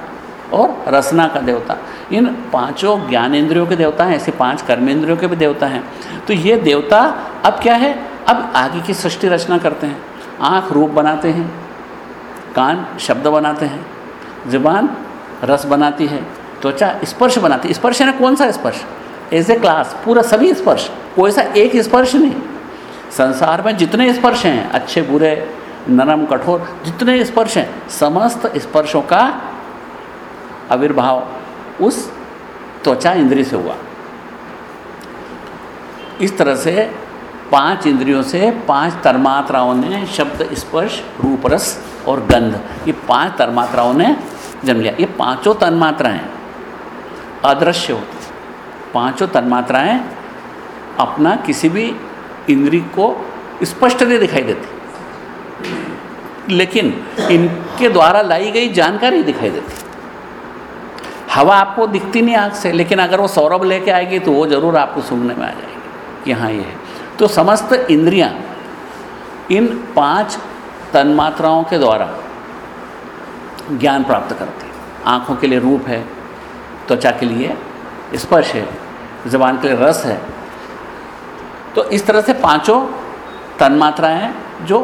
और रसना का देवता। इन पाँचों ज्ञानेंद्रियों के देवता हैं, ऐसे पाँच कर्मेंद्रियों के भी देवता हैं। तो ये देवता अब क्या है? अब आगे की सृष्टि रचना करते हैं। आँख रूप बनाते हैं, कान शब्द बनाते हैं, ज़ुबान रस बनाती है, त्वचा स्पर्श बनाती है। स्पर्श है ना कौन सा स्पर्श? एज ए क्लास पूरा सभी स्पर्श। कोई सा एक स्पर्श नहीं। संसार में जितने स्पर्श हैं, अच्छे, बुरे नरम, कठोर, जितने स्पर्श हैं, समस्त स्पर्शों का आविर्भाव उस त्वचा इंद्रिय से हुआ। इस तरह से पाँच इंद्रियों से पाँच तन्मात्राओं ने शब्द, स्पर्श, रूप, रस और गंध, ये पाँच तन्मात्राओं ने जन्म लिया। ये पाँचों तन्मात्राएँ अदृश्य होती पाँचों तन्मात्राएँ अपना किसी भी इंद्री को स्पष्ट नहीं दिखाई देती। लेकिन इनके द्वारा लाई गई जानकारी दिखाई देती। हवा आपको दिखती नहीं आँख से, लेकिन अगर वो सौरभ लेके आएगी तो वो ज़रूर आपको सुनने में आ जाएगी कि हाँ ये है। तो समस्त इंद्रियाँ इन पाँच तन्मात्राओं के द्वारा ज्ञान प्राप्त करती आँखों के लिए रूप है, त्वचा के लिए स्पर्श है, जबान के लिए रस है। तो इस तरह से पाँचों तन्मात्राएँ जो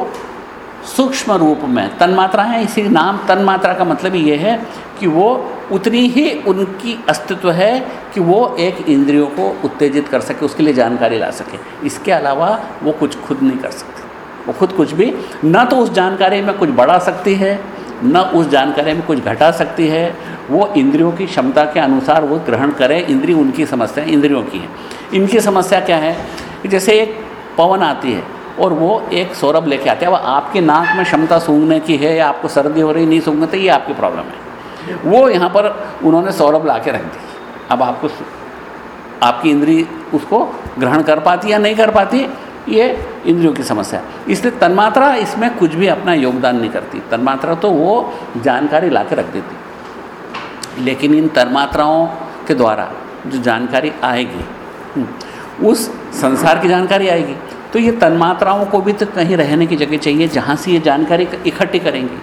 सूक्ष्म रूप में। तन्मात्रा है, इसी नाम तन्मात्रा का मतलब ये है कि वो उतनी ही उनकी अस्तित्व है कि वो एक इंद्रियों को उत्तेजित कर सके, उसके लिए जानकारी ला सके। इसके अलावा वो कुछ खुद नहीं कर सकते। वो खुद कुछ भी, न तो उस जानकारी में कुछ बढ़ा सकती है, न उस जानकारी में कुछ घटा सकती है। वो इंद्रियों की क्षमता के अनुसार वो ग्रहण करें, इंद्रिय उनकी समस्या इंद्रियों की है। इनकी समस्या क्या है जैसे एक पवन आती है और वो एक सौरभ लेके आते हैं। अब आपके नाक में क्षमता सूंघने की है या आपको सर्दी हो रही नहीं सूंघने तो ये आपकी प्रॉब्लम है। वो यहाँ पर उन्होंने सौरभ ला के रख दी। अब आपको आपकी इंद्री उसको ग्रहण कर पाती या नहीं कर पाती ये इंद्रियों की समस्या इसलिए तन्मात्रा इसमें कुछ भी अपना योगदान नहीं करती। तन्मात्रा तो वो जानकारी ला के रख देती। लेकिन इन तन्मात्राओं के द्वारा जो जानकारी आएगी हम्म, उस संसार की जानकारी आएगी। तो ये तन्मात्राओं को भी तो कहीं रहने की जगह चाहिए, जहाँ से ये जानकारी इकट्ठी करेंगी।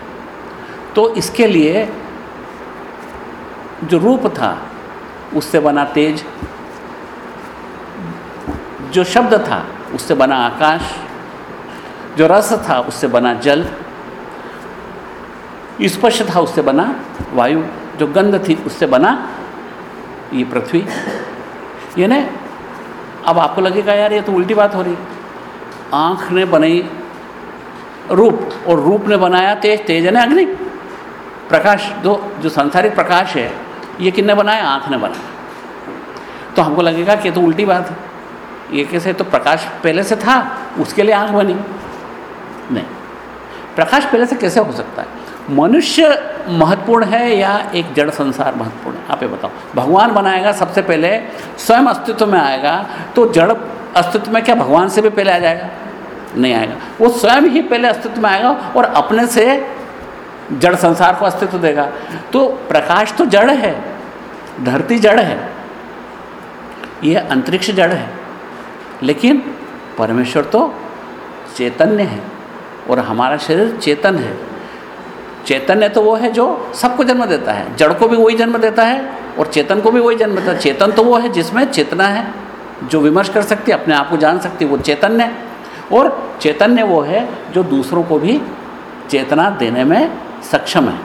तो इसके लिए जो रूप था, उससे बना तेज। जो शब्द था, उससे बना आकाश। जो रस था, उससे बना जल। स्पर्श था, उससे बना वायु। जो गंध थी, उससे बना ये पृथ्वी। ये न अब आपको लगेगा, यार, ये तो उल्टी बात हो रही आँख ने बनाई रूप और रूप ने बनाया तेज तेज ना अग्नि? प्रकाश, दो, जो संसारिक प्रकाश है, ये किन्ने बनाया? आँख ने बनाया। तो हमको लगेगा कि तो उल्टी बात है। ये कैसे? तो प्रकाश पहले से था, उसके लिए आँख बनी। नहीं। प्रकाश पहले से कैसे हो सकता है? मनुष्य महत्वपूर्ण है या एक जड़ संसार महत्वपूर्ण है? आप ये बताओ। भगवान बनाएगा सबसे पहले, स्वयं अस्तित्व में आएगा तो जड़ अस्तित्व में क्या भगवान से भी पहले आ जाएगा? नहीं आएगा। वो स्वयं ही पहले अस्तित्व में आएगा और अपने से जड़ संसार को अस्तित्व देगा। तो प्रकाश तो जड़ है, धरती जड़ है यह अंतरिक्ष जड़ है, लेकिन परमेश्वर तो चैतन्य है और हमारा शरीर चेतन है। चैतन्य तो वो है जो सबको जन्म देता है। जड़ को भी वही जन्म देता है और चेतन को भी वही जन्म देता है। चेतन तो वो है जिसमें चेतना है, जो विमर्श कर सकती है, अपने आप को जान सकती है, वो चैतन्य। है और चैतन्य वो है जो दूसरों को भी चेतना देने में सक्षम है।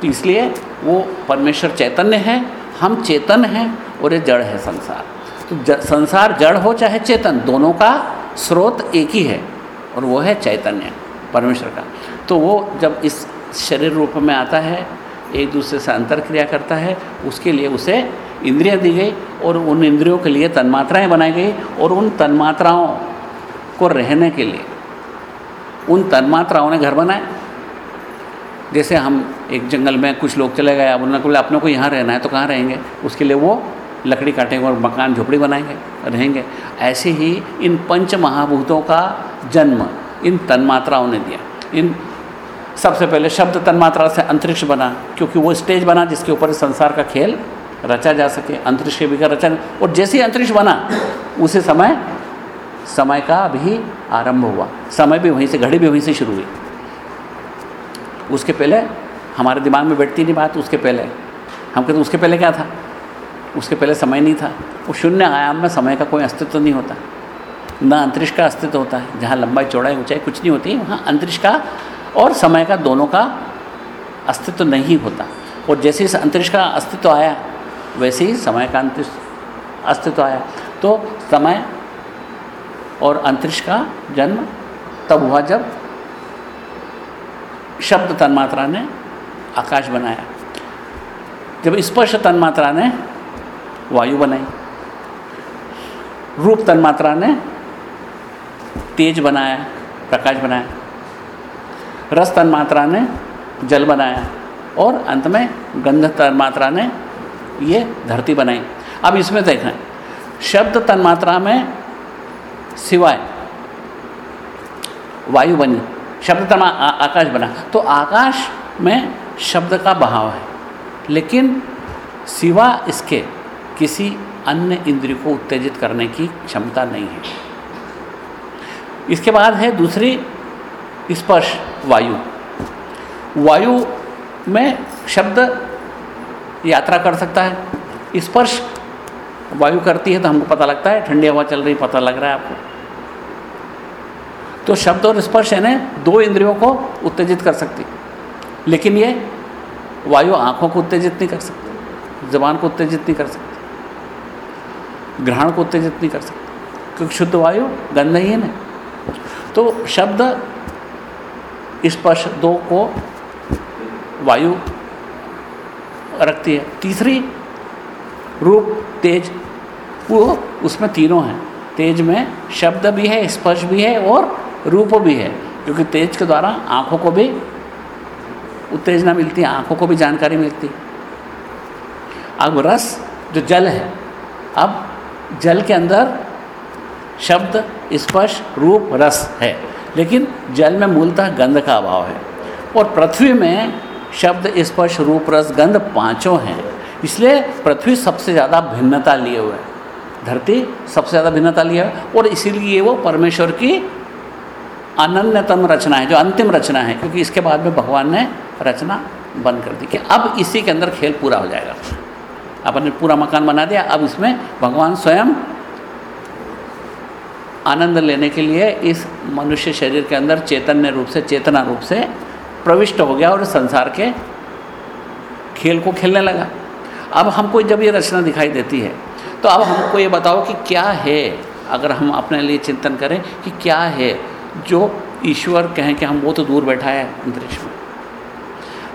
तो इसलिए वो परमेश्वर चैतन्य है, हम चेतन हैं और ये जड़ है संसार। तो संसार जड़ हो चाहे चेतन, दोनों का स्रोत एक ही है और वो है चैतन्य, परमेश्वर का। तो वो जब इस शरीर रूप में आता है, एक दूसरे से अंतर क्रिया करता है, उसके लिए उसे इंद्रियाँ दी गई और उन इंद्रियों के लिए तन्मात्राएँ बनाई गई और उन तन्मात्राओं को रहने के लिए, उन तन्मात्राओं ने घर बनाए जैसे हम एक जंगल में कुछ लोग चले गए, अब उन्होंने अपने को यहाँ रहना है तो कहाँ रहेंगे? उसके लिए वो लकड़ी काटेंगे और मकान झोपड़ी बनाएँगे, रहेंगे। ऐसे ही इन पंच महाभूतों का जन्म इन तन्मात्राओं ने दिया। इन सबसे पहले शब्द तन्मात्रा से अंतरिक्ष बना, क्योंकि वो स्टेज बना जिसके ऊपर संसार का खेल रचा जा सके, अंतरिक्ष के भी का रचन और जैसे ही अंतरिक्ष बना, उसी समय समय का भी आरंभ हुआ। समय भी वहीं से, घड़ी भी वहीं से शुरू हुई। उसके पहले हमारे दिमाग में बैठती नहीं बात, उसके पहले। हम कहते उसके पहले क्या था? उसके पहले समय नहीं था। वो शून्य आयाम में समय का कोई अस्तित्व नहीं होता। न अंतरिक्ष का अस्तित्व होता है। जहाँ लंबाई, चौड़ाई, ऊंचाई कुछ नहीं होती, वहाँ अंतरिक्ष का और समय का दोनों का अस्तित्व नहीं होता। और जैसे इस अंतरिक्ष का अस्तित्व आया, वैसे ही समय का अंतरिक्ष अस्तित्व आया। तो समय और अंतरिक्ष का जन्म तब हुआ जब शब्द तन्मात्रा ने आकाश बनाया। जब स्पर्श तन्मात्रा ने वायु बनाई। रूप तन्मात्रा ने तेज बनाया, प्रकाश बनाया। रस तन्मात्रा ने जल बनाया और अंत में गंध तन्मात्रा ने ये धरती बनाई। अब इसमें देखें, शब्द तन्मात्रा में सिवाय वायु बनी, शब्द तन्मा आकाश बना। तो आकाश में शब्द का बहाव है, लेकिन सिवा इसके किसी अन्य इंद्रिय को उत्तेजित करने की क्षमता नहीं है। इसके बाद है दूसरी स्पर्श, वायु। वायु में शब्द यात्रा कर सकता है। स्पर्श वायु करती है तो हमको पता लगता है, ठंडी हवा चल रही, पता लग रहा है आपको। तो शब्द और स्पर्श है ना दो इंद्रियों को उत्तेजित कर सकती। लेकिन ये वायु आँखों को उत्तेजित नहीं कर सकती, जबान को उत्तेजित नहीं कर सकती ग्रहण को उत्तेजित नहीं कर सकती, क्योंकि शुद्ध वायु गंध ही है ना तो शब्द स्पर्श दो को वायु रखती है। तीसरी, रूप, तेज, वो उसमें तीनों हैं। तेज में शब्द भी है, स्पर्श भी है और रूप भी है, क्योंकि तेज के द्वारा आँखों को भी उत्तेजना मिलती है, आँखों को भी जानकारी मिलती अब रस, जो जल है, अब जल के अंदर शब्द, स्पर्श, रूप, रस है। लेकिन जल में मूलतः गंध का अभाव है। और पृथ्वी में शब्द स्पर्श, रूप, रस, गंध पाँचों हैं। इसलिए पृथ्वी सबसे ज़्यादा भिन्नता लिए हुए धरती सबसे ज़्यादा भिन्नता लिए है। और इसीलिए वो परमेश्वर की अनन्यतम रचना है, जो अंतिम रचना है, क्योंकि इसके बाद में भगवान ने रचना बंद कर दी कि अब इसी के अंदर खेल पूरा हो जाएगा। अपन ने पूरा मकान बना दिया, अब इसमें भगवान स्वयं आनंद लेने के लिए इस मनुष्य शरीर के अंदर चैतन्य रूप से, चेतना रूप से प्रविष्ट हो गया और संसार के खेल को खेलने लगा। अब हमको जब ये रचना दिखाई देती है तो अब हमको ये बताओ कि क्या है, अगर हम अपने लिए चिंतन करें कि क्या है जो ईश्वर कहें कि हम वो तो दूर बैठा है अंतरिक्ष में।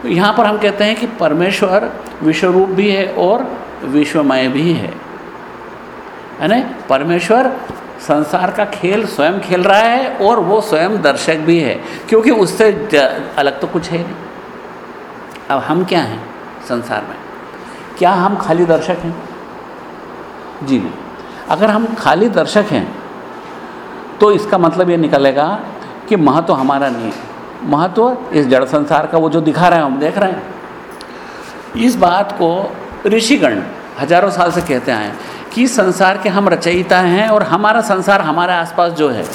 तो यहाँ पर हम कहते हैं कि परमेश्वर विश्वरूप भी है और विश्वमय भी है। है ना? परमेश्वर संसार का खेल स्वयं खेल रहा है और वो स्वयं दर्शक भी है, क्योंकि उससे अलग तो कुछ है नहीं। अब हम क्या हैं संसार में? क्या हम खाली दर्शक हैं? जी नहीं। अगर हम खाली दर्शक हैं तो इसका मतलब ये निकलेगा कि महत्व हमारा नहीं है। महत्व इस जड़ संसार का वो जो दिखा रहे हैं, हम देख रहे हैं। इस बात को ऋषिगण हज़ारों साल से कहते आए कि संसार के हम रचयिता हैं और हमारा संसार हमारे आसपास जो है,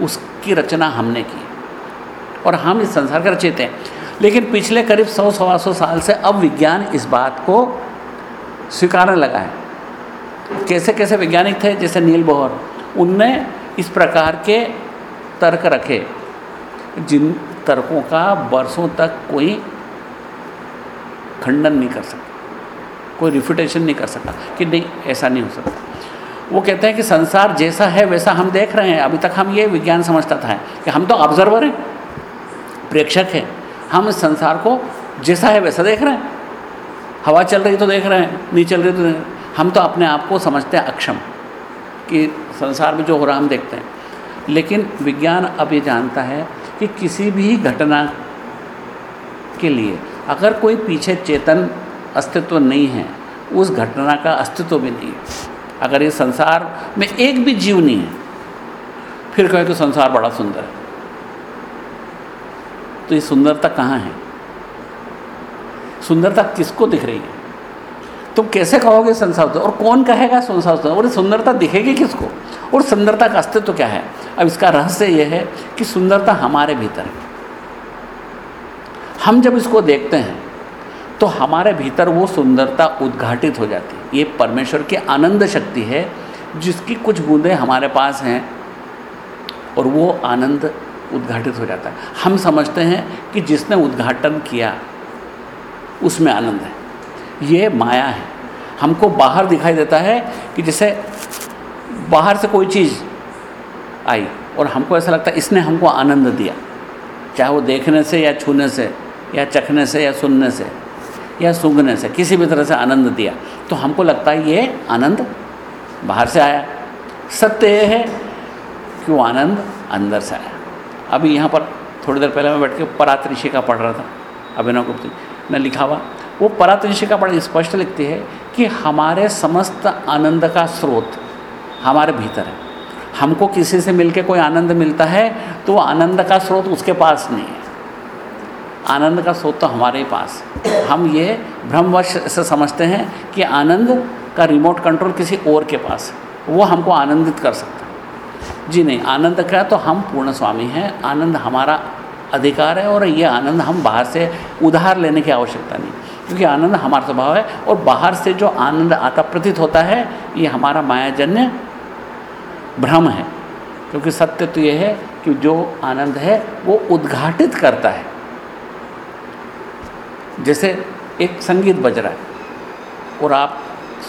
उसकी रचना हमने की। और हम इस संसार के रचयित हैं। लेकिन पिछले करीब सौ, सवा सौ साल से अब विज्ञान इस बात को स्वीकारने लगा है। कैसे कैसे वैज्ञानिक थे? जैसे नील बोहर। उनने इस प्रकार के तर्क रखे, जिन तर्कों का वर्षों तक कोई खंडन नहीं कर सका कोई रिफ्यूटेशन नहीं कर सका कि नहीं, ऐसा नहीं हो सकता। वो कहते हैं कि संसार जैसा है, वैसा हम देख रहे हैं। अभी तक हम ये विज्ञान समझता था कि हम तो ऑब्जर्वर हैं, प्रेक्षक हैं। हम इस संसार को जैसा है, वैसा देख रहे हैं। हवा चल रही तो देख रहे हैं, नहीं चल रही तो देख रहे हम तो अपने आप को समझते हैं अक्षम कि संसार में जो हो रहा हम देखते हैं। लेकिन विज्ञान अब ये जानता है कि किसी भी घटना के लिए अगर कोई पीछे चेतन अस्तित्व नहीं है, उस घटना का अस्तित्व भी नहीं। है अगर ये संसार में एक भी जीव नहीं है, फिर कहे कि संसार बड़ा सुंदर है। तो ये सुंदरता कहाँ है? सुंदरता किसको दिख रही है? तुम तो कैसे कहोगे संसार और कौन कहेगा संसार और सुंदरता दिखेगी किसको? और सुंदरता का अस्तित्व क्या है? अब इसका रहस्य यह है कि सुंदरता हमारे भीतर है। हम जब इसको देखते हैं तो हमारे भीतर वो सुंदरता उद्घाटित हो जाती है। ये परमेश्वर की आनंद शक्ति है, जिसकी कुछ बूंदें हमारे पास हैं, और वो आनंद उद्घाटित हो जाता है। हम समझते हैं कि जिसने उद्घाटन किया, उसमें आनंद है। ये माया है। हमको बाहर दिखाई देता है कि जैसे बाहर से कोई चीज़ आई, और हमको ऐसा लगता है इसने हमको आनंद दिया। चाहे वो देखने से या छूने से, या चखने से, या सुनने से। या सूंघने से, किसी भी तरह से आनंद दिया तो हमको लगता है ये आनंद बाहर से आया। सत्य ये है कि वो आनंद अंदर से आया। अभी यहाँ पर थोड़ी देर पहले मैं बैठ के परात ऋषि का पढ़ रहा था, अभिनव गुप्ती ने लिखा हुआ। वो परात ऋषि का बड़ा स्पष्ट लिखती है कि हमारे समस्त आनंद का स्रोत हमारे भीतर है। हमको किसी से मिलके कोई आनंद मिलता है तो वो आनंद का स्रोत उसके पास नहीं है। आनंद का स्रोत तो हमारे पास हम ये भ्रमवश से समझते हैं कि आनंद का रिमोट कंट्रोल किसी और के पास है। वो हमको आनंदित कर सकता है। जी नहीं, आनंद का तो हम पूर्ण स्वामी हैं। आनंद हमारा अधिकार है और ये आनंद हम बाहर से उधार लेने की आवश्यकता नहीं। क्योंकि आनंद हमारा स्वभाव है और बाहर से जो आनंद आता प्रतीत होता है, ये हमारा मायाजन्य भ्रम है। क्योंकि सत्य तो ये है कि जो आनंद है, वो उद्घाटित करता है। जैसे एक संगीत बज रहा है और आप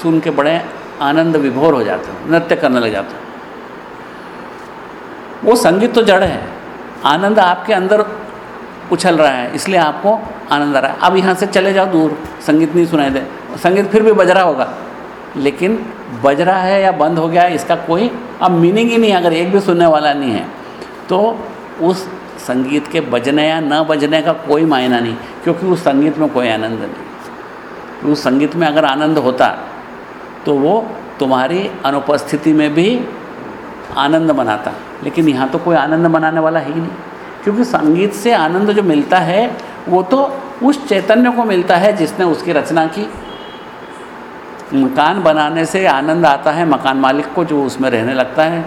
सुन के बड़े आनंद विभोर हो जाते हो, नृत्य करने लग जाते हो। वो संगीत तो जड़ है, आनंद आपके अंदर उछल रहा है, इसलिए आपको आनंद आ रहा है। अब यहाँ से चले जाओ दूर, संगीत नहीं सुनाई दे, संगीत फिर भी बज रहा होगा, लेकिन बज रहा है या बंद हो गया है, इसका कोई अब मीनिंग ही नहीं अगर एक भी सुनने वाला नहीं है तो उस संगीत के बजने या न बजने का कोई मायना नहीं, क्योंकि उस संगीत में कोई आनंद नहीं। उस संगीत में अगर आनंद होता तो वो तुम्हारी अनुपस्थिति में भी आनंद मनाता। लेकिन यहाँ तो कोई आनंद मनाने वाला है ही नहीं, क्योंकि संगीत से आनंद जो मिलता है, वो तो उस चैतन्य को मिलता है जिसने उसकी रचना की। मकान बनाने से आनंद आता है, मकान मालिक को जो उसमें रहने लगता है।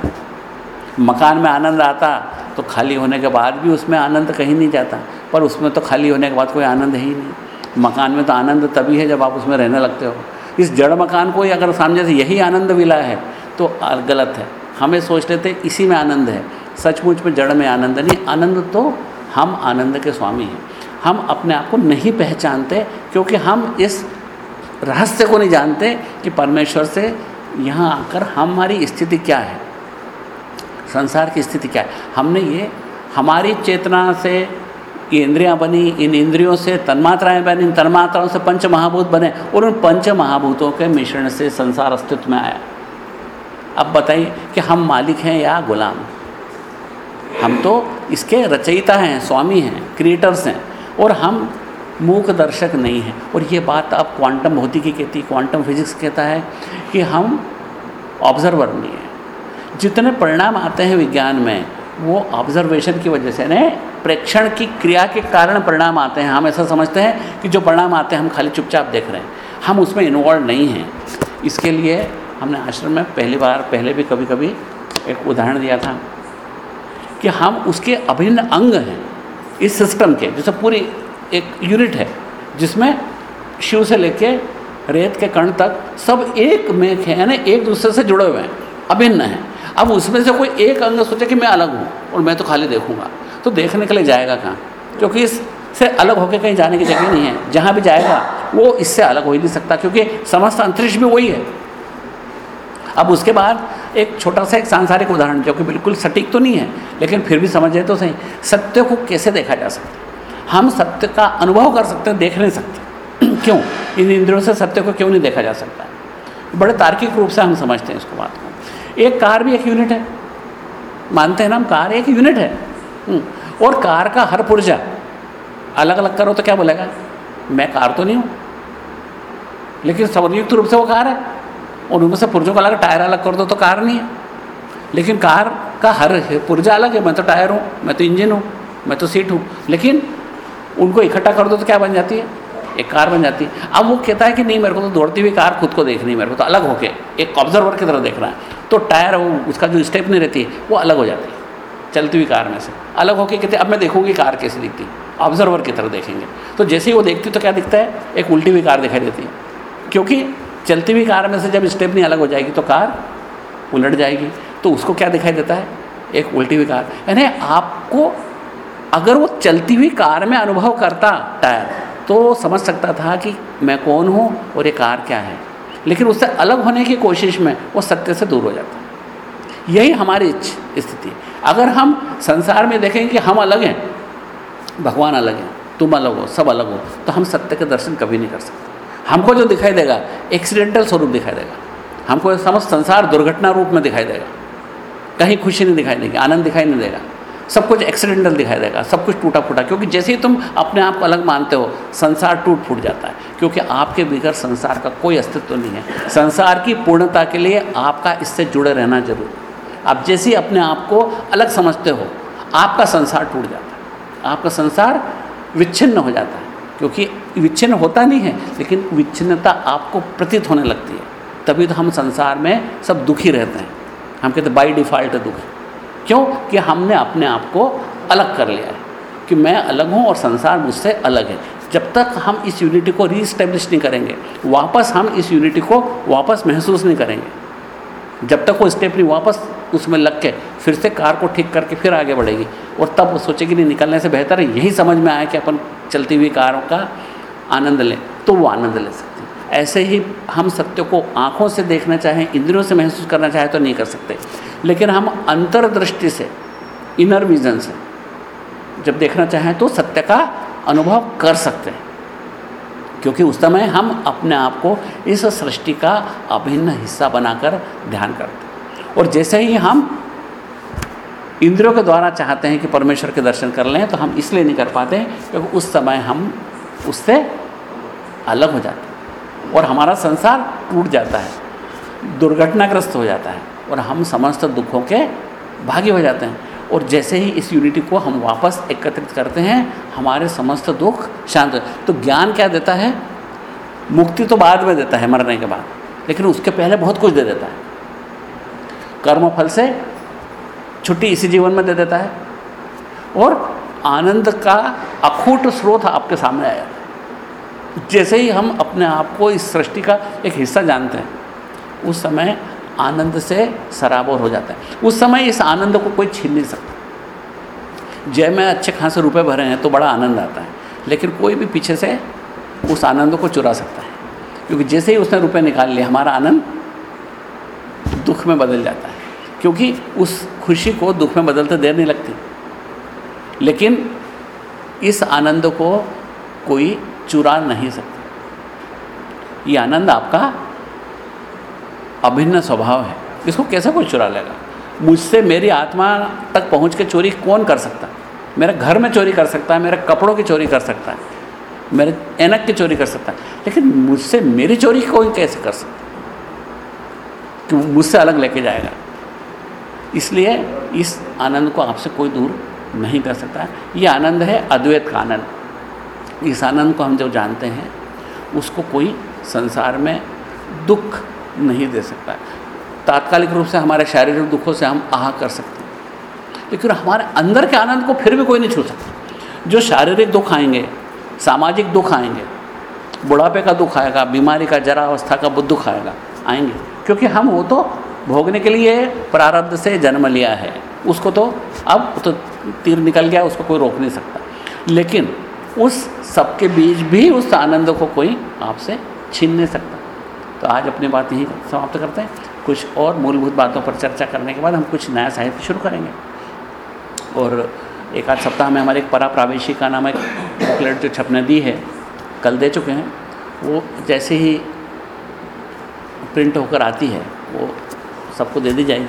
मकान में आनंद आता तो खाली होने के बाद भी उसमें आनंद कहीं नहीं जाता। पर उसमें तो खाली होने के बाद कोई आनंद है नहीं। मकान में तो आनंद तभी है जब आप उसमें रहने लगते हो। इस जड़ मकान को ही अगर सामने से यही आनंद मिला है तो गलत है। हमें सोच लेते इसी में आनंद है। सचमुच में जड़ में आनंद नहीं, आनंद तो हम आनंद के स्वामी हैं। हम अपने आप को नहीं पहचानते, क्योंकि हम इस रहस्य को नहीं जानते कि परमेश्वर से यहाँ आकर हमारी स्थिति क्या है। संसार की स्थिति क्या है? हमने ये, हमारी चेतना से ये इंद्रियाँ बनी, इन इंद्रियों से तन्मात्राएँ बनी, इन तन्मात्राओं से पंच महाभूत बने, और उन पंच महाभूतों के मिश्रण से संसार अस्तित्व में आया। अब बताइए कि हम मालिक हैं या गुलाम? हम तो इसके रचयिता हैं, स्वामी हैं क्रिएटर्स हैं, और हम मूक दर्शक नहीं हैं। और ये बात अब क्वांटम भौतिकी कहती क्वांटम फिजिक्स कहता है कि हम ऑब्जर्वर नहीं हैं। जितने परिणाम आते हैं विज्ञान में, वो ऑब्जर्वेशन की वजह से, यानी प्रेक्षण की क्रिया के कारण परिणाम आते हैं। हम ऐसा समझते हैं कि जो परिणाम आते हैं, हम खाली चुपचाप देख रहे हैं। हम उसमें इन्वॉल्व नहीं हैं। इसके लिए हमने आश्रम में पहली बार, पहले भी कभी कभी एक उदाहरण दिया था कि हम उसके अभिन्न अंग हैं। इस सिस्टम के, जैसे पूरी एक यूनिट है, जिसमें शिव से लेके रेत के कण तक सब एक में है, यानी एक दूसरे से जुड़े हुए हैं, अभिन्न हैं। अब उसमें से कोई एक अंग सोचे कि मैं अलग हूँ और मैं तो खाली देखूँगा। तो देखने के लिए जाएगा कहाँ? क्योंकि इससे अलग होकर कहीं जाने की जगह नहीं है। जहाँ भी जाएगा, वो इससे अलग हो ही नहीं सकता, क्योंकि समस्त अंतरिक्ष भी वही है। अब उसके बाद एक छोटा सा एक सांसारिक उदाहरण, जो कि बिल्कुल सटीक तो नहीं है, लेकिन फिर भी समझे तो सही। सत्य को कैसे देखा जा सकता हम सत्य का अनुभव कर सकते हैं, देख नहीं सकते। क्यों? इन इंद्रियों से सत्य को क्यों नहीं देखा जा सकता? बड़े तार्किक रूप से हम समझते हैं इसको बात को। एक कार भी एक यूनिट है। मानते हैं ना हम कार एक यूनिट है। हम्म, और कार का हर पुर्जा अलग अलग करो तो क्या बोलेगा? मैं कार तो नहीं हूँ। लेकिन संयुक्त रूप से वो कार है। और उनमें से पुर्जों का अलग टायर अलग कर दो तो कार नहीं है। लेकिन कार का हर पुर्जा अलग है। मैं तो टायर हूँ मैं तो इंजन हूँ मैं तो सीट हूँ। लेकिन उनको इकट्ठा कर दो तो क्या बन जाती है? एक कार बन जाती है। अब वो कहता है कि नहीं मेरे को तो दौड़ती हुई कार खुद को देखनी मेरे को तो अलग होके एक ऑब्जर्वर की तरह देखना है। तो टायर वो, उसका जो स्टेप नहीं रहती है वो अलग हो जाती है चलती हुई कार में से। अलग होके कहते, अब मैं देखूँगी कार कैसे दिखती। ऑब्जर्वर की तरह देखेंगे। तो जैसे ही वो देखती तो क्या दिखता है? एक उल्टी हुई कार दिखाई देती है। क्योंकि चलती हुई कार में से जब स्टेप नहीं अलग हो जाएगी तो कार उलट जाएगी। तो उसको क्या दिखाई देता है? एक उल्टी हुई कार। यानी आपको अगर वो चलती हुई कार में अनुभव करता, टायर तो समझ सकता था कि मैं कौन हूँ और ये कार क्या है। लेकिन उससे अलग होने की कोशिश में वो सत्य से दूर हो जाता है। यही हमारी स्थिति अगर हम संसार में देखें कि हम अलग हैं, भगवान अलग हैं, तुम अलग हो, सब अलग हो तो हम सत्य के दर्शन कभी नहीं कर सकते। हमको जो दिखाई देगा, एक्सीडेंटल स्वरूप दिखाई देगा। हमको समस्त संसार दुर्घटना रूप में दिखाई देगा। कहीं खुशी नहीं दिखाई देगी, आनंद दिखाई नहीं देगा। सब कुछ एक्सीडेंटल दिखाई देगा, सब कुछ टूटा फूटा क्योंकि जैसे ही तुम अपने आप को अलग मानते हो, संसार टूट फूट जाता है। क्योंकि आपके बिगड़ संसार का कोई अस्तित्व नहीं है। संसार की पूर्णता के लिए आपका इससे जुड़े रहना ज़रूरी आप जैसे ही अपने आप को अलग समझते हो, आपका संसार टूट जाता है। आपका संसार विच्छिन्न हो जाता है। क्योंकि विच्छिन्न होता नहीं है, लेकिन विच्छिन्नता आपको प्रतीत होने लगती है। तभी तो हम संसार में सब दुखी रहते हैं। हम कहते हैं बाई डिफ़ॉल्ट दुखी क्यों? कि हमने अपने आप को अलग कर लिया है। कि मैं अलग हूँ और संसार मुझसे अलग है। जब तक हम इस यूनिटी को रीस्टेब्लिश नहीं करेंगे, वापस हम इस यूनिटी को वापस महसूस नहीं करेंगे। जब तक वो स्टेप नहीं वापस उसमें लग के, फिर से कार को ठीक करके फिर आगे बढ़ेगी। और तब वो सोचेगी, नहीं, निकलने से बेहतर है। यही समझ में आया कि अपन चलती हुई कारों का आनंद लें तो वो आनंद ले सकती ऐसे ही हम सत्य को आँखों से देखना चाहें, इंद्रियों से महसूस करना चाहें तो नहीं कर सकते। लेकिन हम अंतर्दृष्टि से इनर विजन से, जब देखना चाहें तो सत्य का अनुभव कर सकते हैं। क्योंकि उस समय हम अपने आप को इस सृष्टि का अभिन्न हिस्सा बनाकर ध्यान करते हैं। और जैसे ही हम इंद्रियों के द्वारा चाहते हैं कि परमेश्वर के दर्शन कर लें तो हम इसलिए नहीं कर पाते क्योंकि उस समय हम उससे अलग हो जाते हैं और हमारा संसार टूट जाता है, दुर्घटनाग्रस्त हो जाता है। और हम समस्त दुखों के भागी हो जाते हैं। और जैसे ही इस यूनिटी को हम वापस एकत्रित करते हैं, हमारे समस्त दुख शांत तो ज्ञान क्या देता है? मुक्ति तो बाद में देता है मरने के बाद, लेकिन उसके पहले बहुत कुछ दे देता है। कर्म फल से छुट्टी इसी जीवन में दे देता है। और आनंद का अखूट स्रोत आपके सामने आया। जैसे ही हम अपने आप को इस सृष्टि का एक हिस्सा जानते हैं, उस समय आनंद से सराबोर हो जाता है। उस समय इस आनंद को कोई छीन नहीं सकता। जय में अच्छे खासे रुपए भरे हैं तो बड़ा आनंद आता है, लेकिन कोई भी पीछे से उस आनंद को चुरा सकता है। क्योंकि जैसे ही उसने रुपए निकाल लिए, हमारा आनंद दुख में बदल जाता है। क्योंकि उस खुशी को दुख में बदलते देर नहीं लगती। लेकिन इस आनंद को कोई चुरा नहीं सकता। ये आनंद आपका अभिन्न स्वभाव है। इसको कैसे कोई चुरा लेगा? मुझसे मेरी आत्मा तक पहुँच के चोरी कौन कर सकता? है मेरे घर में चोरी कर सकता है, मेरे कपड़ों की चोरी कर सकता है, मेरे एनक की चोरी कर सकता है। लेकिन मुझसे मेरी चोरी कोई कैसे कर सकता? कि मुझसे अलग लेके जाएगा। इसलिए इस आनंद को आपसे कोई दूर नहीं कर सकता ये आनंद है अद्वैत का आनंद। इस आनंद को हम जो जानते हैं, उसको कोई संसार में दुख नहीं दे सकता। तात्कालिक रूप से हमारे शारीरिक दुखों से हम आह कर सकते हैं। लेकिन हमारे अंदर के आनंद को फिर भी कोई नहीं छू सकता। जो शारीरिक दुख आएँगे, सामाजिक दुख आएँगे, बुढ़ापे का दुख आएगा, बीमारी का, जरा अवस्था का दुख आएगा, आएँगे। क्योंकि हम वो तो भोगने के लिए प्रारब्ध से जन्म लिया है। उसको तो अब तो तीर निकल गया, उसको कोई रोक नहीं सकता। लेकिन उस सबके बीच भी उस आनंद को कोई आपसे छीन नहीं सकता। तो आज अपनी बात यही समाप्त करते हैं। कुछ और मूलभूत बातों पर चर्चा करने के बाद हम कुछ नया साहित्य शुरू करेंगे। और एक आध सप्ताह में हमारे एक परा प्रावेशी का नाम एक बुकलेट जो छपने दी है, कल दे चुके हैं। वो जैसे ही प्रिंट होकर आती है, वो सबको दे दी जाएगी।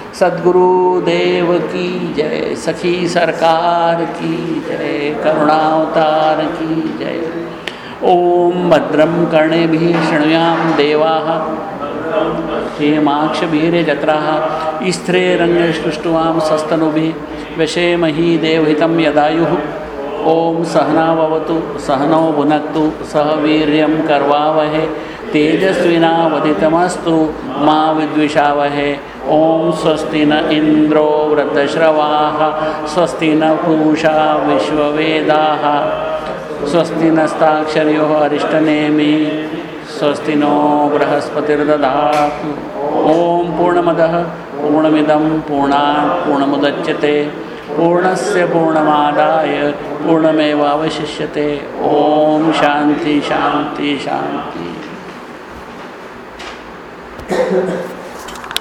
सदगुरुदेव की जय, सखी सरकार की जय, करुणावतार की जय। ओम भद्रम कर्णे शृणुयाम देवा क्षेमाक्षभीर्यजत्राः स्त्रेरङ्गष्टुष्टुवां सस्तनुभिः विषेमही देवहितं यदायुः। ॐ सहनावतु सहनौ भुनक्तु, सह वीर्यं कर्वावहे, तेजस्विनावधितमस्तु, मा विद्विषावहे। ॐ स्वस्ति न इन्द्रो वृद्धश्रवाः स्वस्ति न पूषा विश्ववेदाः, स्वस्ति नस्ताक्षर्योः अरिष्टनेमि, स्वस्ति नो बृहस्पतिर्दधातु ॐ पूर्णमदः, पूर्णमिदं पूर्णात् पूर्णमुदच्यते, पूर्णस्य पूर्णमादाय, पूर्णमेवावशिष्यते। ॐ शान्ति शान्ति शान्ति।